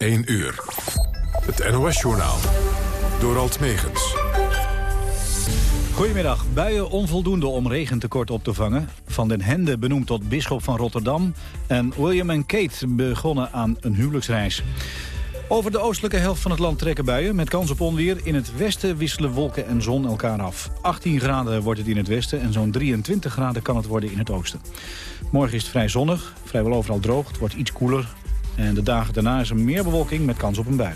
1 uur. Het NOS-journaal. Door Alt Megens. Goedemiddag. Buien onvoldoende om regentekort op te vangen. Van den Hende benoemd tot bisschop van Rotterdam. En William en Kate begonnen aan een huwelijksreis. Over de oostelijke helft van het land trekken buien met kans op onweer. In het westen wisselen wolken en zon elkaar af. 18 graden wordt het in het westen en zo'n 23 graden kan het worden in het oosten. Morgen is het vrij zonnig, vrijwel overal droog. Het wordt iets koeler. En de dagen daarna is er meer bewolking met kans op een bui.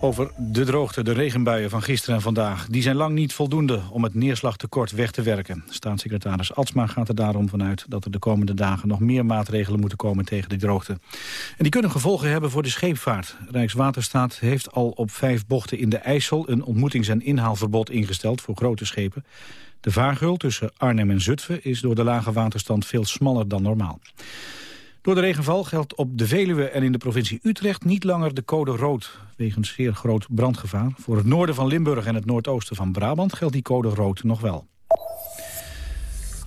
Over de droogte, de regenbuien van gisteren en vandaag. Die zijn lang niet voldoende om het neerslagtekort weg te werken. Staatssecretaris Atsma gaat er daarom vanuit... dat er de komende dagen nog meer maatregelen moeten komen tegen de droogte. En die kunnen gevolgen hebben voor de scheepvaart. Rijkswaterstaat heeft al op vijf bochten in de IJssel... een ontmoetings- en inhaalverbod ingesteld voor grote schepen. De vaargeul tussen Arnhem en Zutphen is door de lage waterstand veel smaller dan normaal. Door de regenval geldt op de Veluwe en in de provincie Utrecht niet langer de code rood, wegens zeer groot brandgevaar. Voor het noorden van Limburg en het noordoosten van Brabant geldt die code rood nog wel.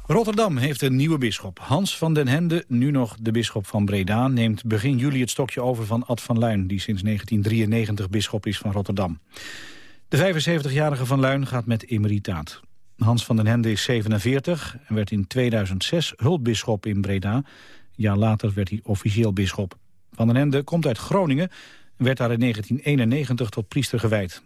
Rotterdam heeft een nieuwe bisschop. Hans van den Hende, nu nog de bisschop van Breda... neemt begin juli het stokje over van Ad van Luin... die sinds 1993 bisschop is van Rotterdam. De 75-jarige van Luin gaat met emeritaat. Hans van den Hende is 47 en werd in 2006 hulpbisschop in Breda. Een jaar later werd hij officieel bisschop. Van den Ende komt uit Groningen en werd daar in 1991 tot priester gewijd.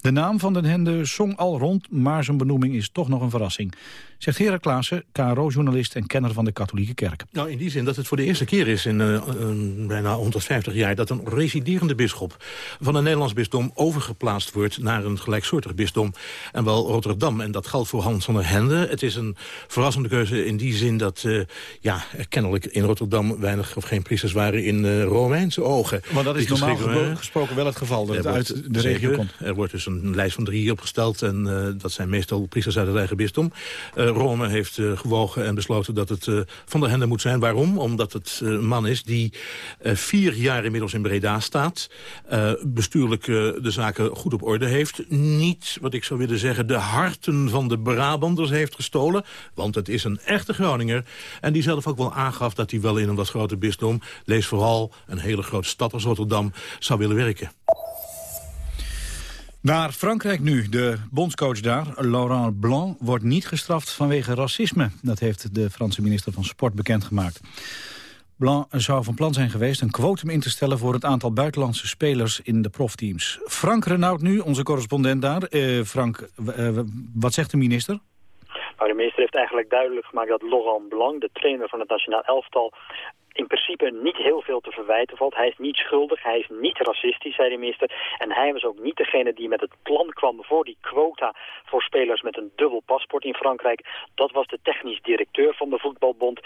De naam van den Hende zong al rond, maar zijn benoeming is toch nog een verrassing. Zegt Gerard Klaassen, KRO-journalist en kenner van de katholieke kerk. Nou, in die zin dat het voor de eerste keer is in uh, bijna 150 jaar... dat een residerende bisschop van een Nederlands bisdom overgeplaatst wordt... naar een gelijksoortig bisdom, en wel Rotterdam. En dat geldt voor Hans van der Hende. Het is een verrassende keuze in die zin dat uh, ja, kennelijk in Rotterdam... weinig of geen priesters waren in uh, Romeinse ogen. Maar dat is normaal gesproken wel het geval, dat het uit de regio komt. Er wordt dus een lijst van drie opgesteld en dat zijn meestal priesters uit het eigen bisdom... Rome heeft uh, gewogen en besloten dat het Van der Hende moet zijn. Waarom? Omdat het een man is die vier jaar inmiddels in Breda staat. bestuurlijk de zaken goed op orde heeft. Niet, wat ik zou willen zeggen, de harten van de Brabanders heeft gestolen. Want het is een echte Groninger. En die zelf ook wel aangaf dat hij wel in een wat grote bisdom... lees vooral een hele grote stad als Rotterdam, zou willen werken. Naar Frankrijk nu. De bondscoach daar, Laurent Blanc, wordt niet gestraft vanwege racisme. Dat heeft de Franse minister van Sport bekendgemaakt. Blanc zou van plan zijn geweest een quotum in te stellen... voor het aantal buitenlandse spelers in de profteams. Frank Renaud nu, onze correspondent daar. Uh, Frank, uh, wat zegt de minister? Nou, de minister heeft eigenlijk duidelijk gemaakt dat Laurent Blanc, de trainer van het nationaal elftal, in principe niet heel veel te verwijten valt. Hij is niet schuldig, hij is niet racistisch, zei de minister. En hij was ook niet degene die met het plan kwam voor die quota voor spelers met een dubbel paspoort in Frankrijk. Dat was de technisch directeur van de voetbalbond.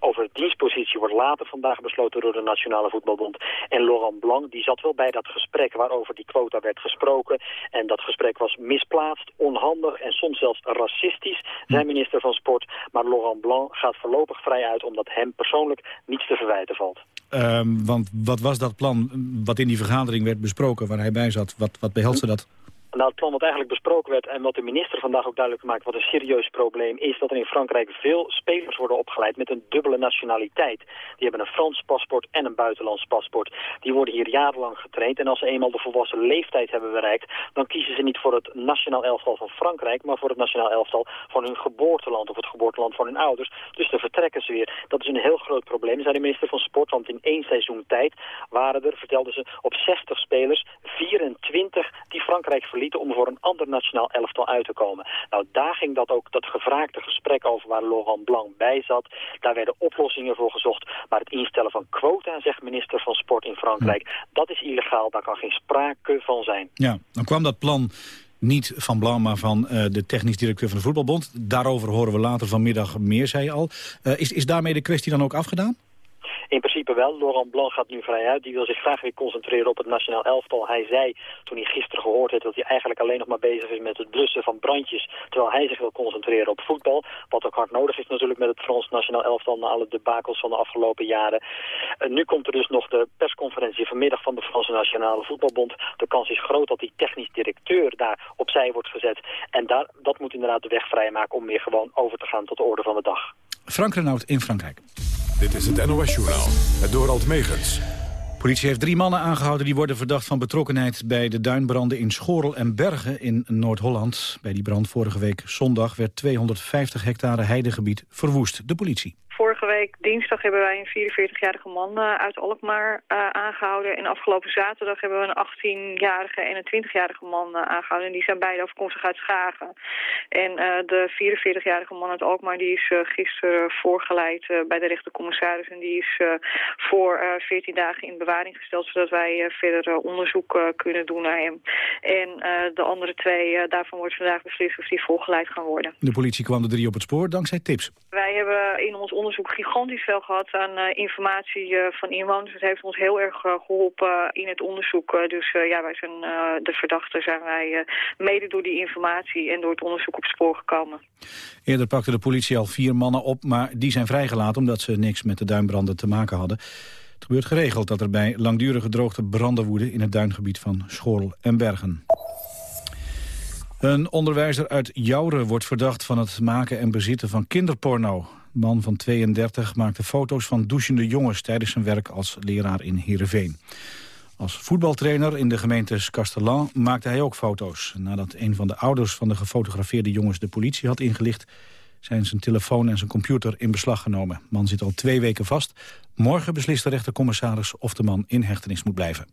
Over dienstpositie wordt later vandaag besloten door de Nationale Voetbalbond. En Laurent Blanc, die zat wel bij dat gesprek waarover die quota werd gesproken. En dat gesprek was misplaatst, onhandig en soms zelfs racistisch, zei minister van Sport. Maar Laurent Blanc gaat voorlopig vrij uit omdat hem persoonlijk niets te verwijten valt. Um, want wat was dat plan wat in die vergadering werd besproken waar hij bij zat? Wat, wat behelste dat? Nou, het plan wat eigenlijk besproken werd en wat de minister vandaag ook duidelijk maakt wat een serieus probleem is, dat er in Frankrijk veel spelers worden opgeleid met een dubbele nationaliteit. Die hebben een Frans paspoort en een buitenlands paspoort. Die worden hier jarenlang getraind en als ze eenmaal de volwassen leeftijd hebben bereikt, dan kiezen ze niet voor het nationaal elftal van Frankrijk, maar voor het nationaal elftal van hun geboorteland of het geboorteland van hun ouders. Dus dan vertrekken ze weer. Dat is een heel groot probleem, zei de minister van Sport, want in één seizoen tijd waren er, vertelden ze, op 60 spelers 24 die Frankrijk om voor een ander nationaal elftal uit te komen. Nou, daar ging dat ook, dat gevraagde gesprek over waar Laurent Blanc bij zat. Daar werden oplossingen voor gezocht. Maar het instellen van quota, zegt minister van Sport in Frankrijk, dat is illegaal. Daar kan geen sprake van zijn. Ja, dan kwam dat plan niet van Blanc, maar van uh, de technisch directeur van de Voetbalbond. Daarover horen we later vanmiddag meer, zei je al. Uh, is, is daarmee de kwestie dan ook afgedaan? In principe wel. Laurent Blanc gaat nu vrij uit. Die wil zich graag weer concentreren op het nationaal elftal. Hij zei toen hij gisteren gehoord heeft dat hij eigenlijk alleen nog maar bezig is met het blussen van brandjes. Terwijl hij zich wil concentreren op voetbal. Wat ook hard nodig is natuurlijk met het Frans nationaal elftal na alle debakels van de afgelopen jaren. En nu komt er dus nog de persconferentie vanmiddag van de Franse Nationale Voetbalbond. De kans is groot dat die technisch directeur daar opzij wordt gezet. En daar, dat moet inderdaad de weg vrijmaken om weer gewoon over te gaan tot de orde van de dag. Frank Renaud in Frankrijk. Dit is het NOS-journaal, het Dorald Megens. Politie heeft drie mannen aangehouden die worden verdacht van betrokkenheid bij de duinbranden in Schorel en Bergen in Noord-Holland. Bij die brand vorige week zondag werd 250 hectare heidegebied verwoest. De politie. Vorige week dinsdag hebben wij een 44-jarige man uh, uit Alkmaar uh, aangehouden. En afgelopen zaterdag hebben we een 18-jarige en een 20-jarige man uh, aangehouden. En die zijn beide afkomstig uit Schagen. En de 44-jarige man uit Alkmaar die is gisteren voorgeleid bij de rechtercommissaris. En die is voor 14 dagen in bewaring gesteld. Zodat wij verder onderzoek kunnen doen naar hem. En de andere twee, daarvan wordt vandaag beslist of die voorgeleid gaan worden. De politie kwam de drie op het spoor dankzij tips. Wij hebben in ons onderzoek gigantisch veel gehad aan uh, informatie uh, van inwoners. Het heeft ons heel erg uh, geholpen in het onderzoek. dus ja, wij zijn de verdachten zijn wij mede door die informatie en door het onderzoek op spoor gekomen. Eerder pakte de politie al vier mannen op, maar die zijn vrijgelaten omdat ze niks met de duinbranden te maken hadden. Het gebeurt geregeld dat er bij langdurige droogte branden woeden in het duingebied van Schorl en Bergen. Een onderwijzer uit Jouren wordt verdacht van het maken en bezitten van kinderporno man van 32 maakte foto's van douchende jongens tijdens zijn werk als leraar in Heerenveen. Als voetbaltrainer in de gemeentes Castellan maakte hij ook foto's. Nadat een van de ouders van de gefotografeerde jongens de politie had ingelicht... zijn zijn telefoon en zijn computer in beslag genomen. De man zit al twee weken vast. Morgen beslist de rechtercommissaris of de man in hechtenis moet blijven.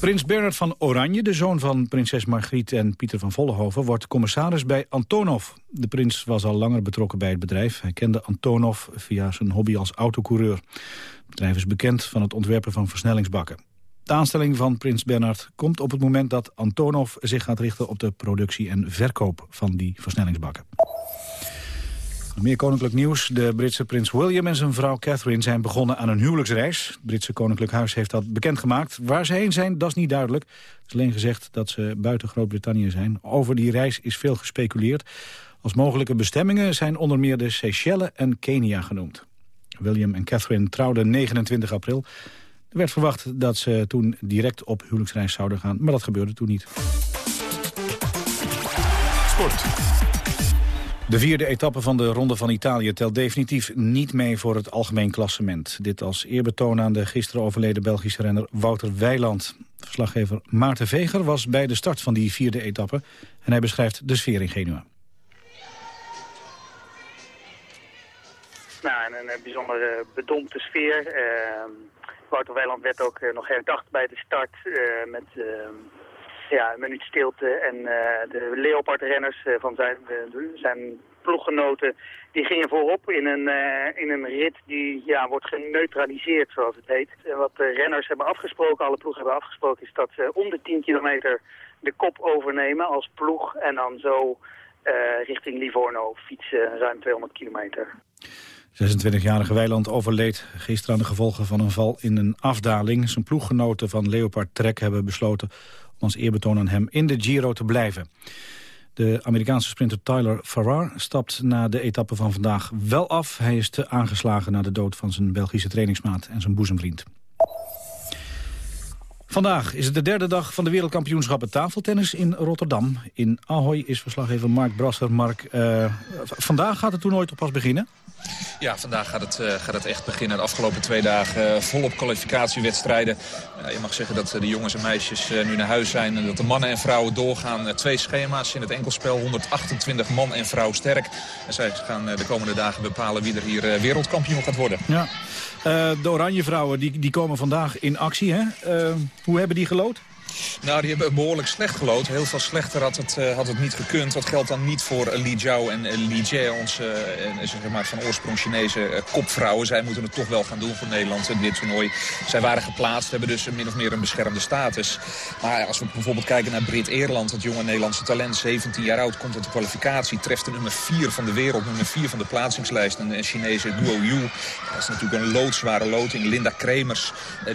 Prins Bernard van Oranje, de zoon van prinses Margriet en Pieter van Vollenhoven, wordt commissaris bij Antonov. De prins was al langer betrokken bij het bedrijf. Hij kende Antonov via zijn hobby als autocoureur. Het bedrijf is bekend van het ontwerpen van versnellingsbakken. De aanstelling van prins Bernard komt op het moment dat Antonov zich gaat richten op de productie en verkoop van die versnellingsbakken. Meer koninklijk nieuws. De Britse prins William en zijn vrouw Catherine zijn begonnen aan een huwelijksreis. Het Britse koninklijk huis heeft dat bekendgemaakt. Waar ze heen zijn, dat is niet duidelijk. Het is alleen gezegd dat ze buiten Groot-Brittannië zijn. Over die reis is veel gespeculeerd. Als mogelijke bestemmingen zijn onder meer de Seychelles en Kenia genoemd. William en Catherine trouwden 29 april. Er werd verwacht dat ze toen direct op huwelijksreis zouden gaan, maar dat gebeurde toen niet. Sport. De vierde etappe van de Ronde van Italië telt definitief niet mee voor het algemeen klassement. Dit als eerbetoon aan de gisteren overleden Belgische renner Wouter Weiland. Verslaggever Maarten Veger was bij de start van die vierde etappe en hij beschrijft de sfeer in Genua. Nou, een, een bijzonder bedompte sfeer. Uh, Wouter Weiland werd ook uh, nog herdacht bij de start met ehm, ja, een minuut stilte. En uh, de Leopard-renners uh, van zijn, uh, zijn ploeggenoten, die gingen voorop in een, in een rit die ja, wordt geneutraliseerd, zoals het heet. En wat de renners hebben afgesproken, alle ploegen hebben afgesproken, is dat ze om de 10 kilometer de kop overnemen als ploeg. En dan zo richting Livorno fietsen, ruim 200 kilometer. 26-jarige Weiland overleed gisteren aan de gevolgen van een val in een afdaling. Zijn ploeggenoten van Leopard Trek hebben besloten als eerbetoon aan hem in de Giro te blijven. De Amerikaanse sprinter Tyler Farrar stapt na de etappe van vandaag wel af. Hij is te aangeslagen na de dood van zijn Belgische trainingsmaat en zijn boezemvriend. Vandaag is het de derde dag van de wereldkampioenschappen tafeltennis in Rotterdam. In Ahoy is verslaggever Mark Brasser. Mark, uh, vandaag gaat het toernooi toch pas beginnen? Ja, vandaag gaat het, uh, gaat het echt beginnen. De afgelopen twee dagen uh, volop kwalificatiewedstrijden. Je mag zeggen dat de jongens en meisjes nu naar huis zijn. En dat de mannen en vrouwen doorgaan. twee schema's in het enkelspel. 128 man en vrouw sterk. En zij gaan de komende dagen bepalen wie er hier wereldkampioen gaat worden. Ja. de oranje vrouwen die, die komen vandaag in actie. Hè? hoe hebben die gelood? Nou, die hebben behoorlijk slecht gelood. Heel veel slechter had het, uh, had het niet gekund. Dat geldt dan niet voor uh, Li Jiao en uh, Li Jie, onze zeg maar van oorsprong Chinese kopvrouwen. Zij moeten het toch wel gaan doen voor Nederland in dit toernooi. Zij waren geplaatst, hebben dus min of meer een beschermde status. Maar als we bijvoorbeeld kijken naar Brit Eerland, het jonge Nederlandse talent, 17 jaar oud, komt uit de kwalificatie. Treft de nummer 4 van de wereld, nummer 4 van de plaatsingslijst, een Chinese Guo Yu. Dat is natuurlijk een loodzware loting. Linda Kremers,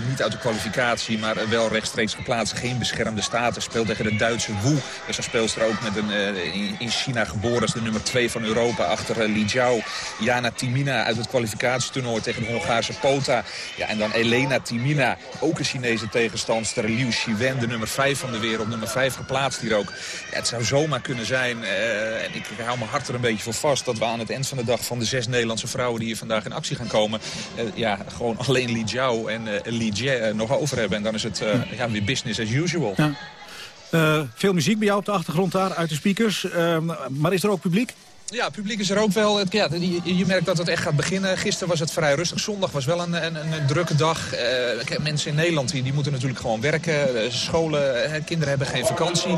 niet uit de kwalificatie, maar wel rechtstreeks geplaatst geen beschermde status. Speelt tegen de Duitse Wu. Dus dan speelt ze er ook met een in China geboren als de nummer 2 van Europa achter Li Jiao. Jana Timina uit het kwalificatietoernooi tegen de Hongaarse Pota. Ja, en dan Elena Timina, ook een Chinese tegenstandster. Liu Shiwen, de nummer 5 van de wereld, nummer 5 geplaatst hier ook. Het zou zomaar kunnen zijn, en ik hou mijn hart er een beetje voor vast... dat we aan het eind van de dag van de zes Nederlandse vrouwen die hier vandaag in actie gaan komen... ja, gewoon alleen Li Jiao en Li Jie nog over hebben. En dan is het ja, weer business as usual. Ja. Uh, veel muziek bij jou op de achtergrond daar, uit de speakers. Uh, maar is er ook publiek? Ja, publiek is er ook wel. Ja, je, merkt dat het echt gaat beginnen. Gisteren was het vrij rustig. Zondag was wel een, een, een drukke dag. Uh, mensen in Nederland die, moeten natuurlijk gewoon werken. Uh, scholen, uh, kinderen hebben geen vakantie.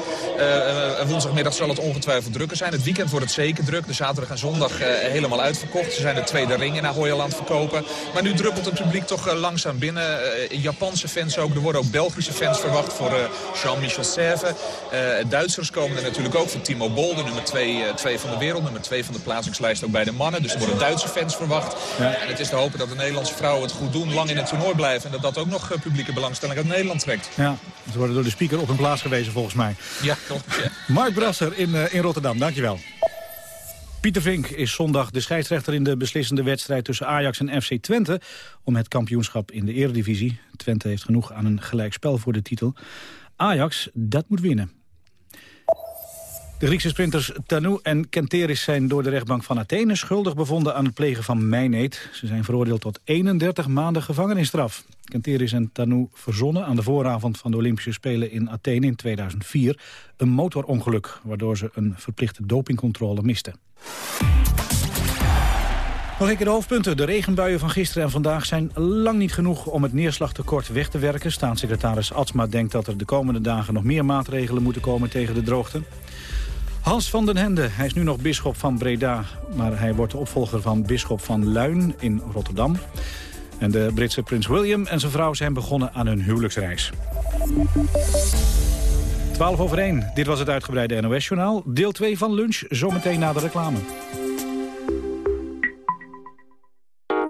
woensdagmiddag zal het ongetwijfeld drukker zijn. Het weekend wordt het zeker druk. De zaterdag en zondag helemaal uitverkocht. Ze zijn de tweede ringen naar Hoyaland verkopen. Maar nu druppelt het publiek toch langzaam binnen. Japanse fans ook. Er worden ook Belgische fans verwacht voor Jean-Michel Serve. Duitsers komen er natuurlijk ook voor Timo Bol, de nummer 2 van de wereld twee van de plaatsingslijst ook bij de mannen. Dus er worden Duitse fans verwacht. Ja. En het is te hopen dat de Nederlandse vrouwen het goed doen, lang in het toernooi blijven. En dat dat ook nog eh, publieke belangstelling uit Nederland trekt. Ja, ze worden door de speaker op hun plaats gewezen volgens mij. Ja, klopt. Ja. Mark Brasser in, uh, in Rotterdam, dankjewel. Pieter Vink is zondag de scheidsrechter in de beslissende wedstrijd tussen Ajax en FC Twente om het kampioenschap in de eredivisie. Twente heeft genoeg aan een gelijkspel voor de titel. Ajax, dat moet winnen. De Griekse sprinters Tanou en Kenteris zijn door de rechtbank van Athene schuldig bevonden aan het plegen van mijneet. Ze zijn veroordeeld tot 31 maanden gevangenisstraf. Kenteris en Tanou verzonnen aan de vooravond van de Olympische Spelen in Athene in 2004 een motorongeluk, waardoor ze een verplichte dopingcontrole misten. Nog een keer de hoofdpunten. De regenbuien van gisteren en vandaag zijn lang niet genoeg om het neerslagtekort weg te werken. Staatssecretaris Atsma denkt dat er de komende dagen nog meer maatregelen moeten komen tegen de droogte. Hans van den Hende, hij is nu nog bisschop van Breda... maar hij wordt de opvolger van bisschop van Luin in Rotterdam. En de Britse prins William en zijn vrouw zijn begonnen aan hun huwelijksreis. 12 over 1, dit was het uitgebreide NOS-journaal. Deel 2 van lunch, zometeen na de reclame.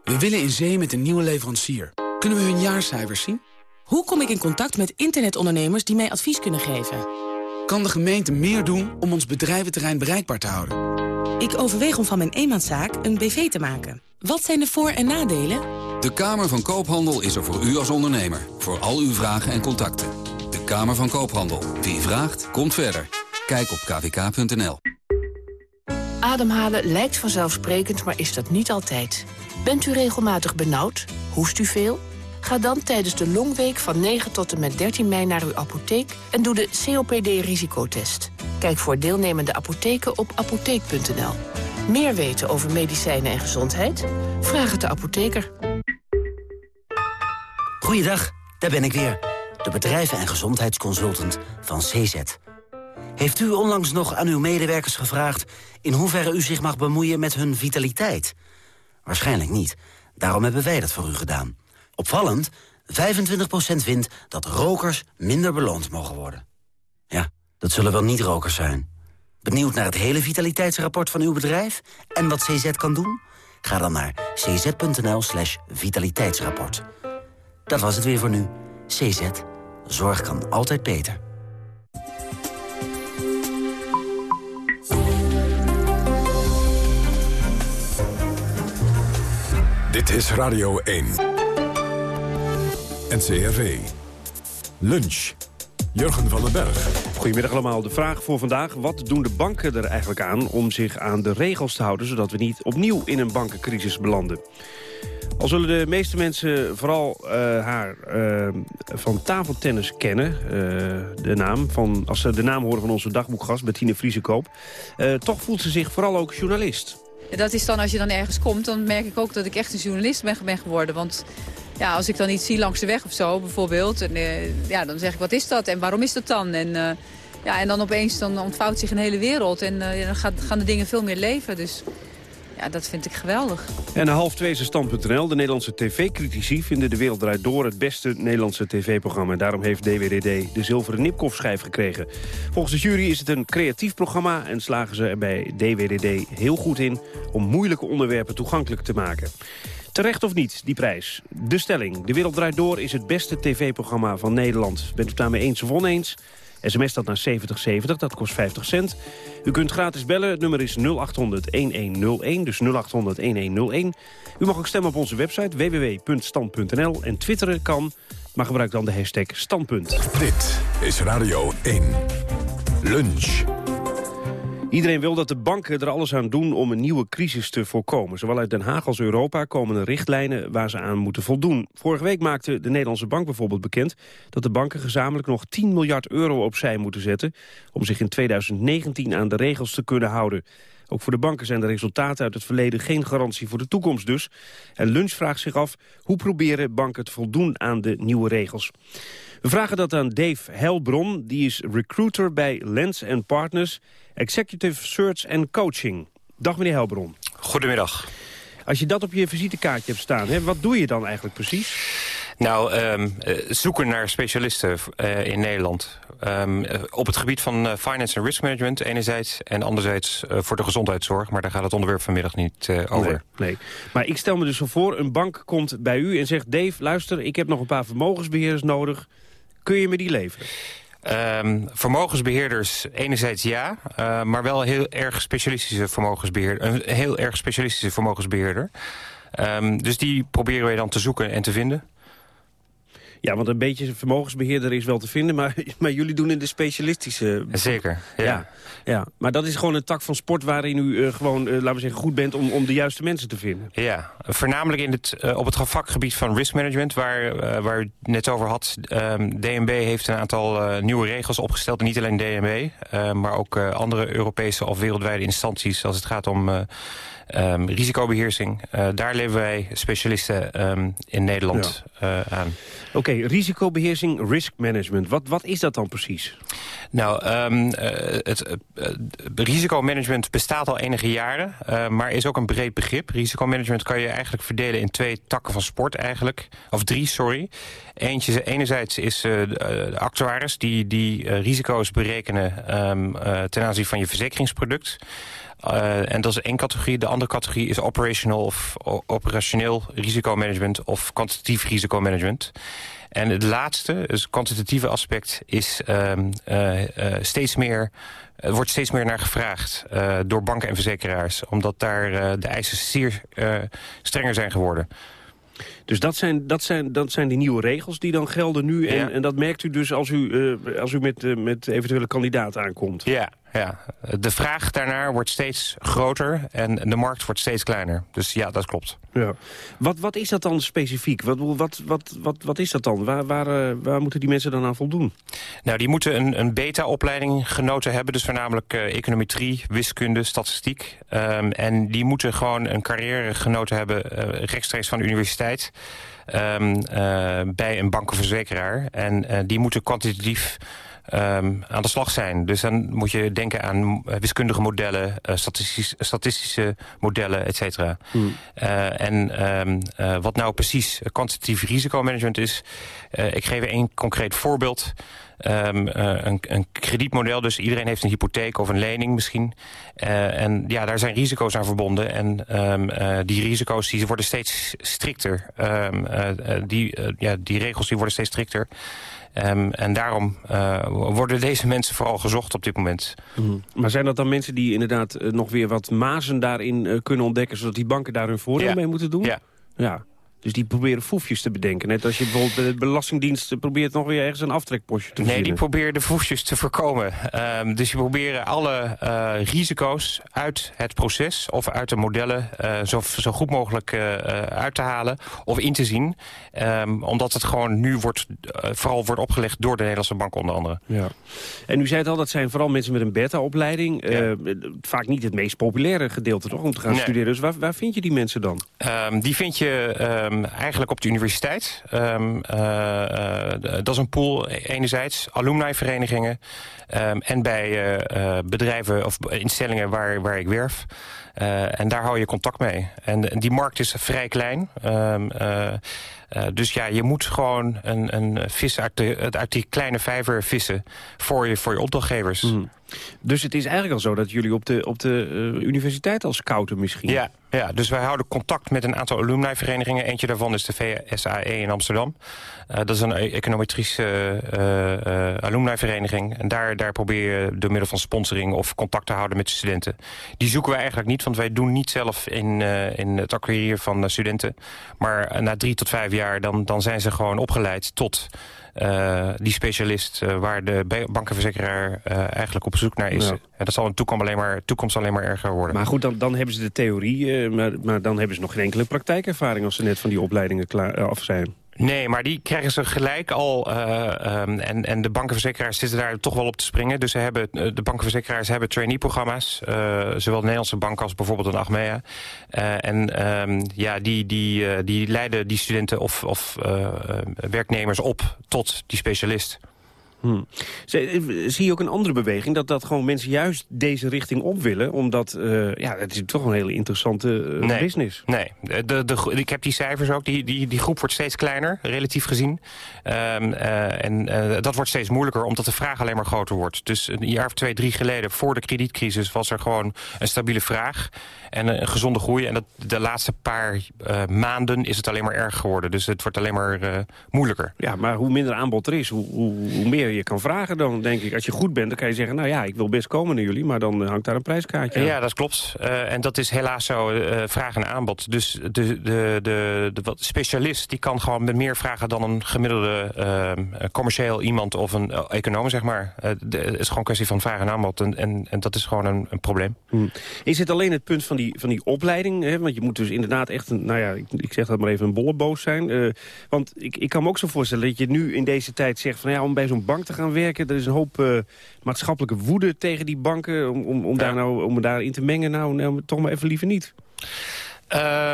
We willen in zee met een nieuwe leverancier. Kunnen we hun jaarcijfers zien? Hoe kom ik in contact met internetondernemers die mij advies kunnen geven? Kan de gemeente meer doen om ons bedrijventerrein bereikbaar te houden? Ik overweeg om van mijn eenmanszaak een BV te maken. Wat zijn de voor- en nadelen? De Kamer van Koophandel is er voor u als ondernemer. Voor al uw vragen en contacten. De Kamer van Koophandel. Wie vraagt, komt verder. Kijk op kvk.nl. Ademhalen lijkt vanzelfsprekend, maar is dat niet altijd. Bent u regelmatig benauwd? Hoest u veel? Ga dan tijdens de longweek van 9 tot en met 13 mei naar uw apotheek en doe de COPD-risicotest. Kijk voor deelnemende apotheken op apotheek.nl. Meer weten over medicijnen en gezondheid? Vraag het de apotheker. Goeiedag, daar ben ik weer. De bedrijven- en gezondheidsconsultant van CZ. Heeft u onlangs nog aan uw medewerkers gevraagd... in hoeverre u zich mag bemoeien met hun vitaliteit? Waarschijnlijk niet. Daarom hebben wij dat voor u gedaan. Opvallend, 25% vindt dat rokers minder beloond mogen worden. Ja, dat zullen wel niet-rokers zijn. Benieuwd naar het hele vitaliteitsrapport van uw bedrijf en wat CZ kan doen? Ga dan naar cz.nl slash vitaliteitsrapport. Dat was het weer voor nu. CZ. Zorg kan altijd beter. Dit is Radio 1. NCRV. Lunch. Jurgen van den Berg. Goedemiddag allemaal. De vraag voor vandaag. Wat doen de banken er eigenlijk aan om zich aan de regels te houden... zodat we niet opnieuw in een bankencrisis belanden? Al zullen de meeste mensen vooral uh, haar uh, van tafeltennis kennen. Uh, de naam van, als ze de naam horen van onze dagboekgast, Bettine Vriesekoop. toch voelt ze zich vooral ook journalist. Dat is dan, als je dan ergens komt, dan merk ik ook dat ik echt een journalist ben, ben geworden. Want ja, als ik dan iets zie langs de weg of zo bijvoorbeeld, en, uh, ja, dan zeg ik wat is dat en waarom is dat dan? En, uh, ja, en dan opeens dan ontvouwt zich een hele wereld en uh, dan gaat, gaan de dingen veel meer leven. Dus ja, dat vind ik geweldig. En half twee is stand.nl. De Nederlandse tv-critici vinden De Wereld Draait Door het beste Nederlandse tv-programma. Daarom heeft DWDD de zilveren Nipkoff-schijf gekregen. Volgens de jury is het een creatief programma... en slagen ze er bij DWDD heel goed in om moeilijke onderwerpen toegankelijk te maken. Terecht of niet, die prijs. De stelling. De Wereld Draait Door is het beste tv-programma van Nederland. Bent u het daarmee eens of oneens? SMS dat naar 7070, dat kost 50 cent. U kunt gratis bellen, het nummer is 0800-1101, dus 0800-1101. U mag ook stemmen op onze website www.stand.nl en twitteren kan, maar gebruik dan de hashtag standpunt. Dit is Radio 1. Lunch. Iedereen wil dat de banken er alles aan doen om een nieuwe crisis te voorkomen. Zowel uit Den Haag als Europa komen er richtlijnen waar ze aan moeten voldoen. Vorige week maakte de Nederlandse Bank bijvoorbeeld bekend... dat de banken gezamenlijk nog 10 miljard euro opzij moeten zetten... om zich in 2019 aan de regels te kunnen houden. Ook voor de banken zijn de resultaten uit het verleden geen garantie voor de toekomst dus. En Lunch vraagt zich af hoe proberen banken te voldoen aan de nieuwe regels. We vragen dat aan Dave Helbron, die is recruiter bij Lens Partners... Executive Search and Coaching. Dag meneer Helbron. Goedemiddag. Als je dat op je visitekaartje hebt staan, hè, wat doe je dan eigenlijk precies? Nou, um, zoeken naar specialisten uh, in Nederland. Um, op het gebied van uh, finance en risk management enerzijds... en anderzijds uh, voor de gezondheidszorg. Maar daar gaat het onderwerp vanmiddag niet over. Nee, nee, maar ik stel me dus voor, een bank komt bij u en zegt... Dave, luister, ik heb nog een paar vermogensbeheerders nodig. Kun je me die leveren? Um, vermogensbeheerders enerzijds ja, uh, maar wel heel erg specialistische vermogensbeheerder. Een heel erg specialistische vermogensbeheerder. Um, dus die proberen wij dan te zoeken en te vinden. Ja, want een beetje vermogensbeheerder is wel te vinden... maar, maar jullie doen in de specialistische... Zeker, ja. ja. Maar dat is gewoon een tak van sport waarin u uh, gewoon, uh, laten we zeggen, goed bent... Om, om de juiste mensen te vinden. Ja, voornamelijk in het, uh, op het vakgebied van risk management... waar, waar u het net over had. Um, DNB heeft een aantal nieuwe regels opgesteld. Niet alleen DNB, maar ook andere Europese of wereldwijde instanties... als het gaat om Um, risicobeheersing, uh, daar leveren wij specialisten um, in Nederland ja. uh, aan. Oké, okay, risicobeheersing, risk management. Wat, wat is dat dan precies? Nou, um, uh, het risicomanagement bestaat al enige jaren, maar is ook een breed begrip. Risicomanagement kan je eigenlijk verdelen in twee takken van sport eigenlijk. Of drie, sorry. Eentje, enerzijds is de actuaris die, die risico's berekenen ten aanzien van je verzekeringsproduct. En dat is één categorie. De andere categorie is operational of operationeel risicomanagement of kwantitatief risicomanagement. En het laatste, dus het kwantitatieve aspect, is um, uh, uh, steeds meer, er wordt steeds meer naar gevraagd door banken en verzekeraars. Omdat daar de eisen zeer strenger zijn geworden. Dus dat zijn, dat, zijn, dat zijn die nieuwe regels die dan gelden nu. En, ja. en dat merkt u dus als u, als u met, met eventuele kandidaten aankomt. Ja, ja, de vraag daarnaar wordt steeds groter en de markt wordt steeds kleiner. Dus ja, dat klopt. Ja. Wat, wat is dat dan specifiek? Wat, wat, wat, wat, wat is dat dan? Waar, waar, uh, waar moeten die mensen dan aan voldoen? Nou, die moeten een, een beta-opleiding genoten hebben. Dus voornamelijk uh, econometrie, wiskunde, statistiek. Um, en die moeten gewoon een carrière genoten hebben uh, rechtstreeks van de universiteit. Um, uh, bij een bankenverzekeraar. En die moeten kwantitatief um, aan de slag zijn. Dus dan moet je denken aan wiskundige modellen, uh, statistisch, statistische modellen, et cetera. Hmm. Uh, en um, uh, wat nou precies kwantitatief risicomanagement is... ik geef één concreet voorbeeld... Um, uh, een, een kredietmodel, dus iedereen heeft een hypotheek of een lening misschien. Uh, en ja, daar zijn risico's aan verbonden. En um, uh, die risico's die worden steeds strikter. Um, die, ja, die regels die worden steeds strikter. Um, en daarom uh, worden deze mensen vooral gezocht op dit moment. Mm. Maar zijn dat dan mensen die inderdaad uh, nog weer wat mazen daarin uh, kunnen ontdekken... zodat die banken daar hun voordeel ja. mee moeten doen? Ja. ja. Dus die proberen foefjes te bedenken. Net als je bijvoorbeeld bij de Belastingdienst probeert nog weer ergens een aftrekpostje te Nee, verzinnen. die proberen de foefjes te voorkomen. Um, dus die proberen alle uh, risico's uit het proces of uit de modellen uh, zo, zo, goed mogelijk uh, uit te halen of in te zien. Um, omdat het gewoon nu wordt, vooral wordt opgelegd door de Nederlandse bank onder andere. Ja. En u zei het al, dat zijn vooral mensen met een beta-opleiding. Ja. vaak niet het meest populaire gedeelte toch, om te gaan nee. studeren. Dus waar, waar vind je die mensen dan? Um, die vind je um, eigenlijk op de universiteit. Um, uh, uh, dat is een pool enerzijds, alumni-verenigingen... Um, en bij uh, bedrijven of instellingen waar, waar ik werf. En daar hou je contact mee. En die markt is vrij klein. Um, dus ja, je moet gewoon een, een vis uit, de, uit die kleine vijver vissen voor je, voor je opdrachtgevers. Mm. Dus het is eigenlijk al zo dat jullie op de, op de universiteit al scouten misschien? Ja, ja, dus wij houden contact met een aantal alumni-verenigingen. Eentje daarvan is de VSAE in Amsterdam. Uh, dat is een econometrische uh, alumni-vereniging. En daar, daar probeer je door middel van sponsoring of contact te houden met de studenten. Die zoeken wij eigenlijk niet, want wij doen niet zelf in, in het acquireren van studenten. Maar na drie tot vijf jaar dan, dan zijn ze gewoon opgeleid tot... Uh, die specialist uh, waar de bankenverzekeraar uh, eigenlijk op zoek naar is. Ja. En dat zal in de toekomst alleen maar, toekomst alleen maar erger worden. Maar goed, dan, dan hebben ze de theorie, maar, maar dan hebben ze nog geen enkele praktijkervaring... als ze net van die opleidingen klaar, af zijn. Nee, maar die krijgen ze gelijk al. Uh, um, en, en de bankenverzekeraars zitten daar toch wel op te springen. Dus ze hebben, de bankenverzekeraars hebben trainee-programma's. Uh, zowel de Nederlandse bank als bijvoorbeeld een Achmea. En um, ja, die, die, die leiden die studenten of, of werknemers op tot die specialist. Hmm. Zie je ook een andere beweging? Dat, dat gewoon mensen juist deze richting op willen? Omdat, uh, ja, het is toch een hele interessante uh, nee, business. Nee, de, de, ik heb die cijfers ook. Die, die, die groep wordt steeds kleiner, relatief gezien. Um, uh, en dat wordt steeds moeilijker, omdat de vraag alleen maar groter wordt. Dus een jaar of twee, drie geleden, voor de kredietcrisis... was er gewoon een stabiele vraag en een gezonde groei. En dat, de laatste paar maanden is het alleen maar erg geworden. Dus het wordt alleen maar moeilijker. Ja, maar hoe minder aanbod er is, hoe, hoe, hoe meer je kan vragen dan, denk ik. Als je goed bent, dan kan je zeggen, nou ja, ik wil best komen naar jullie... maar dan hangt daar een prijskaartje aan. Ja, dat klopt. Uh, en dat is helaas zo, uh, vraag en aanbod. Dus de, de, de, de, specialist die kan gewoon met meer vragen... dan een gemiddelde uh, commercieel iemand of een econoom, zeg maar. het is gewoon een kwestie van vraag en aanbod. En, en, en dat is gewoon een, een probleem. Hmm. Is het alleen het punt van die, van die opleiding? Hè? Want je moet dus inderdaad echt, een, nou ja, ik, ik zeg dat maar even, een bolleboos zijn. want ik, ik kan me ook zo voorstellen dat je nu in deze tijd zegt... van ja, om bij zo'n bank te gaan werken. Er is een hoop uh, maatschappelijke woede tegen die banken. Om, om, om ja. daar nou, om daarin te mengen. Nou, nou, toch maar even liever niet.